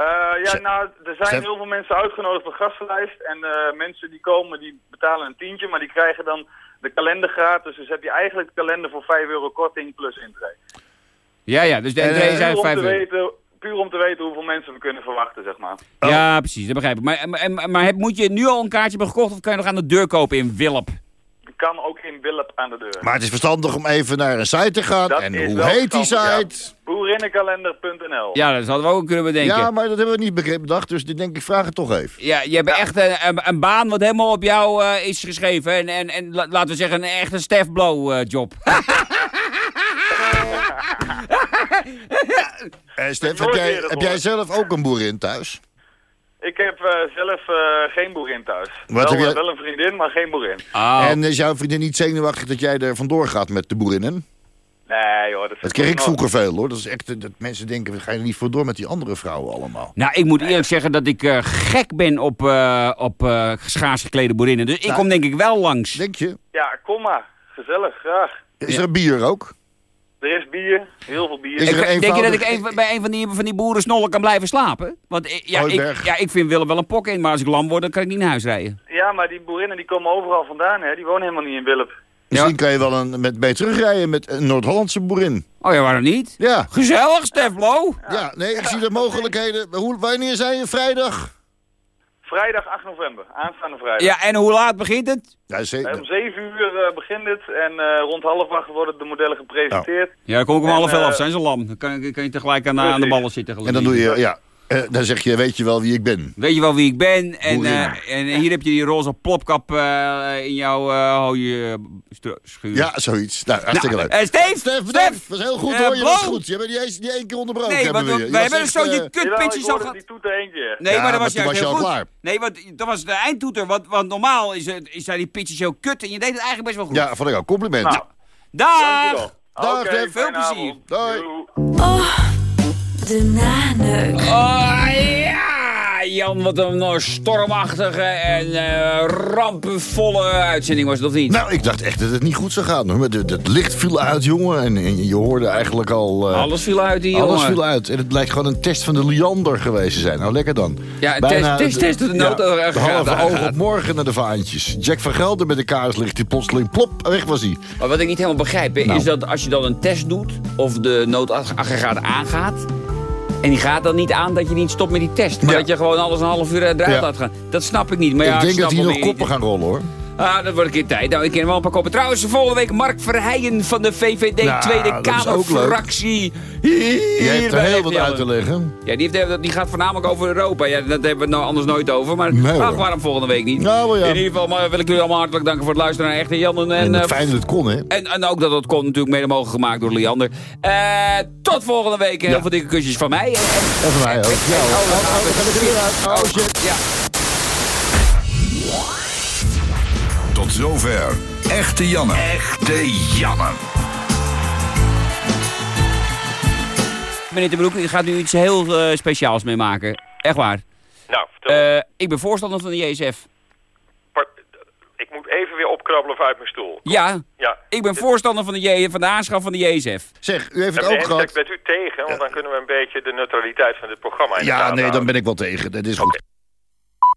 Eh, ja, nou, er zijn heel veel mensen uitgenodigd op de gastenlijst. En eh, mensen die komen, die betalen een tientje, maar die krijgen dan de kalender gratis. Dus heb je eigenlijk de kalender voor 5 euro korting plus intree.
Ja, ja, dus de
eh,
zijn
Puur om,
5
te
euro.
weten, puur om te weten hoeveel mensen we kunnen verwachten, zeg maar.
Ja, precies, dat begrijp ik. Maar, maar, maar heb, moet je nu al een kaartje hebben gekocht of kan je nog aan de deur kopen in Wilp?
Kan ook in Willep aan de deur.
Maar het is verstandig om even naar een site te gaan.
Dat
en hoe heet die site?
Boerinnenkalender.nl
Ja, dat hadden we ook kunnen bedenken.
Ja,
Ja,
maar dat hebben we niet begrepen bedacht, dus ik denk ik vraag het toch even.
je hebt echt een, een, een baan wat helemaal op jou eh, is geschreven. En, en, en la- laten we zeggen, een echte Stef Blow eh, job.
Eh Stef, heb jij, heb jij zelf ook een boerin thuis?
Ik heb eh, zelf eh, geen boerin thuis.
Wat
wel,
heb jij-
eh, wel een vriendin, maar geen boerin.
Oh.
En is jouw vriendin niet zenuwachtig dat jij er vandoor gaat met de boerinnen?
Nee hoor, dat,
Dat kreeg ik vroeger veel hoor. Dat is echt, dat mensen denken, we gaan er niet voor door met die andere vrouwen allemaal.
Nou, ik moet eerlijk zeggen dat ik eh, gek ben op, eh, op eh, schaars geklede boerinnen. Dus ik
Nou,
kom denk ik wel langs.
Denk je?
Ja, kom maar. Gezellig, graag.
Is er bier ook?
Er is bier, heel veel bier.
Er
Ik- denk je dat ik een, bij een van die, van die boerensnollen kan blijven slapen? Want ik- ja, ik, ja, ik vind Willem wel een pok in, maar als ik lam word, dan kan ik niet naar huis rijden.
Ja, maar die boerinnen die komen overal vandaan, hè. Die wonen helemaal niet in Willep.
Misschien kan je wel een, met, mee terugrijden met een Noord-Hollandse boerin.
Oh ja, waarom niet?
Ja.
Gezellig, Steflo.
Ja, nee, ik zie de mogelijkheden. Hoe, wanneer zijn je vrijdag?
Vrijdag 8 november, aanstaande vrijdag.
Ja, en hoe laat begint het?
Ja, zeker.
Om 7 uur eh, begint het en eh, rond half acht worden de modellen gepresenteerd.
Ja, dan kom ik om half elf.
eh,
Zijn ze lam? Dan kan, kan je tegelijk aan, aan de ballen zitten.
En dan doe je, ja, eh, dan zeg je, weet je wel wie ik ben.
Weet je wel wie ik ben? En, eh, en hier heb je die roze plopkap eh, in jouw eh hooie stru- schuur.
Ja, zoiets. Nou, hartstikke
Nou,
leuk.
Steve,
Stef,
Stef,
dat was heel goed hoor, je was goed. Je hebt die eens niet één keer onderbroken.
Nee,
hebben we je.
wij
Je
hebben een zootje kutpitjes
ik
al gehad.
die.
Nee,
Ja,
maar dat was juist
was je
heel
al
goed.
klaar.
Nee, want dat was de eindtoeter. Want, want normaal is het, is, zijn die pitches heel kut en je deed het eigenlijk best wel goed.
Ja, vond ik ook. Compliment.
Nou,
Dag!
dankjewel.
Dag,
Oké,
Stef.
Veel plezier.
Doei.
De naneuk.
Oh ja! Jan, wat een eh, stormachtige en eh, rampenvolle uitzending was het, of niet?
Nou, ik dacht echt dat het niet goed zou gaan. Hoor. Het, het licht viel uit, jongen. En, en je hoorde eigenlijk al... eh,
Alles viel uit die jongen.
Alles viel uit. En het blijkt gewoon een test van de Liander geweest te zijn. Nou, lekker dan.
Ja,
Bijna
test, test, test, de
ja, de halve oog op morgen naar de vaantjes. Jack van Gelder met de kaarslicht. Die plotseling plop, weg was hij.
Maar wat ik niet helemaal begrijp,
Nou.
is dat als je dan een test doet, of de noodaggregaat aangaat, En die gaat dan niet aan dat je niet stopt met die test. Maar dat je gewoon alles een half uur eruit laat gaan. Dat snap ik niet. Maar
ik
ja,
denk dat hier nog koppen gaan rollen hoor.
Ah, dat wordt een keer tijd. Nou, ik ken wel een paar koppen. Trouwens, volgende week Mark Verheijen van de VVD nou, Tweede Kamerfractie.
Die heeft er heel wat uit te leggen.
Ja, die, heeft, die gaat voornamelijk over Europa. Ja, dat hebben we nou anders nooit over. Maar nee, ach, waarom volgende week niet?
Nou, ja.
In ieder geval maar wil ik jullie allemaal hartelijk danken voor het luisteren naar Echte Jan.
En, en fijn dat het kon, hè?
En, en ook dat het kon natuurlijk mede mogelijk gemaakt door Liander. Uh, tot volgende week. Heel veel dikke kusjes van mij. En,
en van mij ook. Ja, oh, oh, shit. Ja.
Zover. Echte Janne. Echte Janne.
Meneer de Broek, u gaat nu iets heel uh, speciaals meemaken. Echt waar.
Nou, vertel.
Uh, ik ben voorstander van de JSF.
Ik moet even weer opkrabbelen uit mijn stoel.
Ja, ja. ik ben voorstander van de, J, van de aanschaf van de JSF.
Zeg, u heeft het ook gehad.
Bent u tegen? Want dan kunnen we een beetje de neutraliteit van dit programma in
Ja, nee, dan ben ik wel tegen. Dat is goed.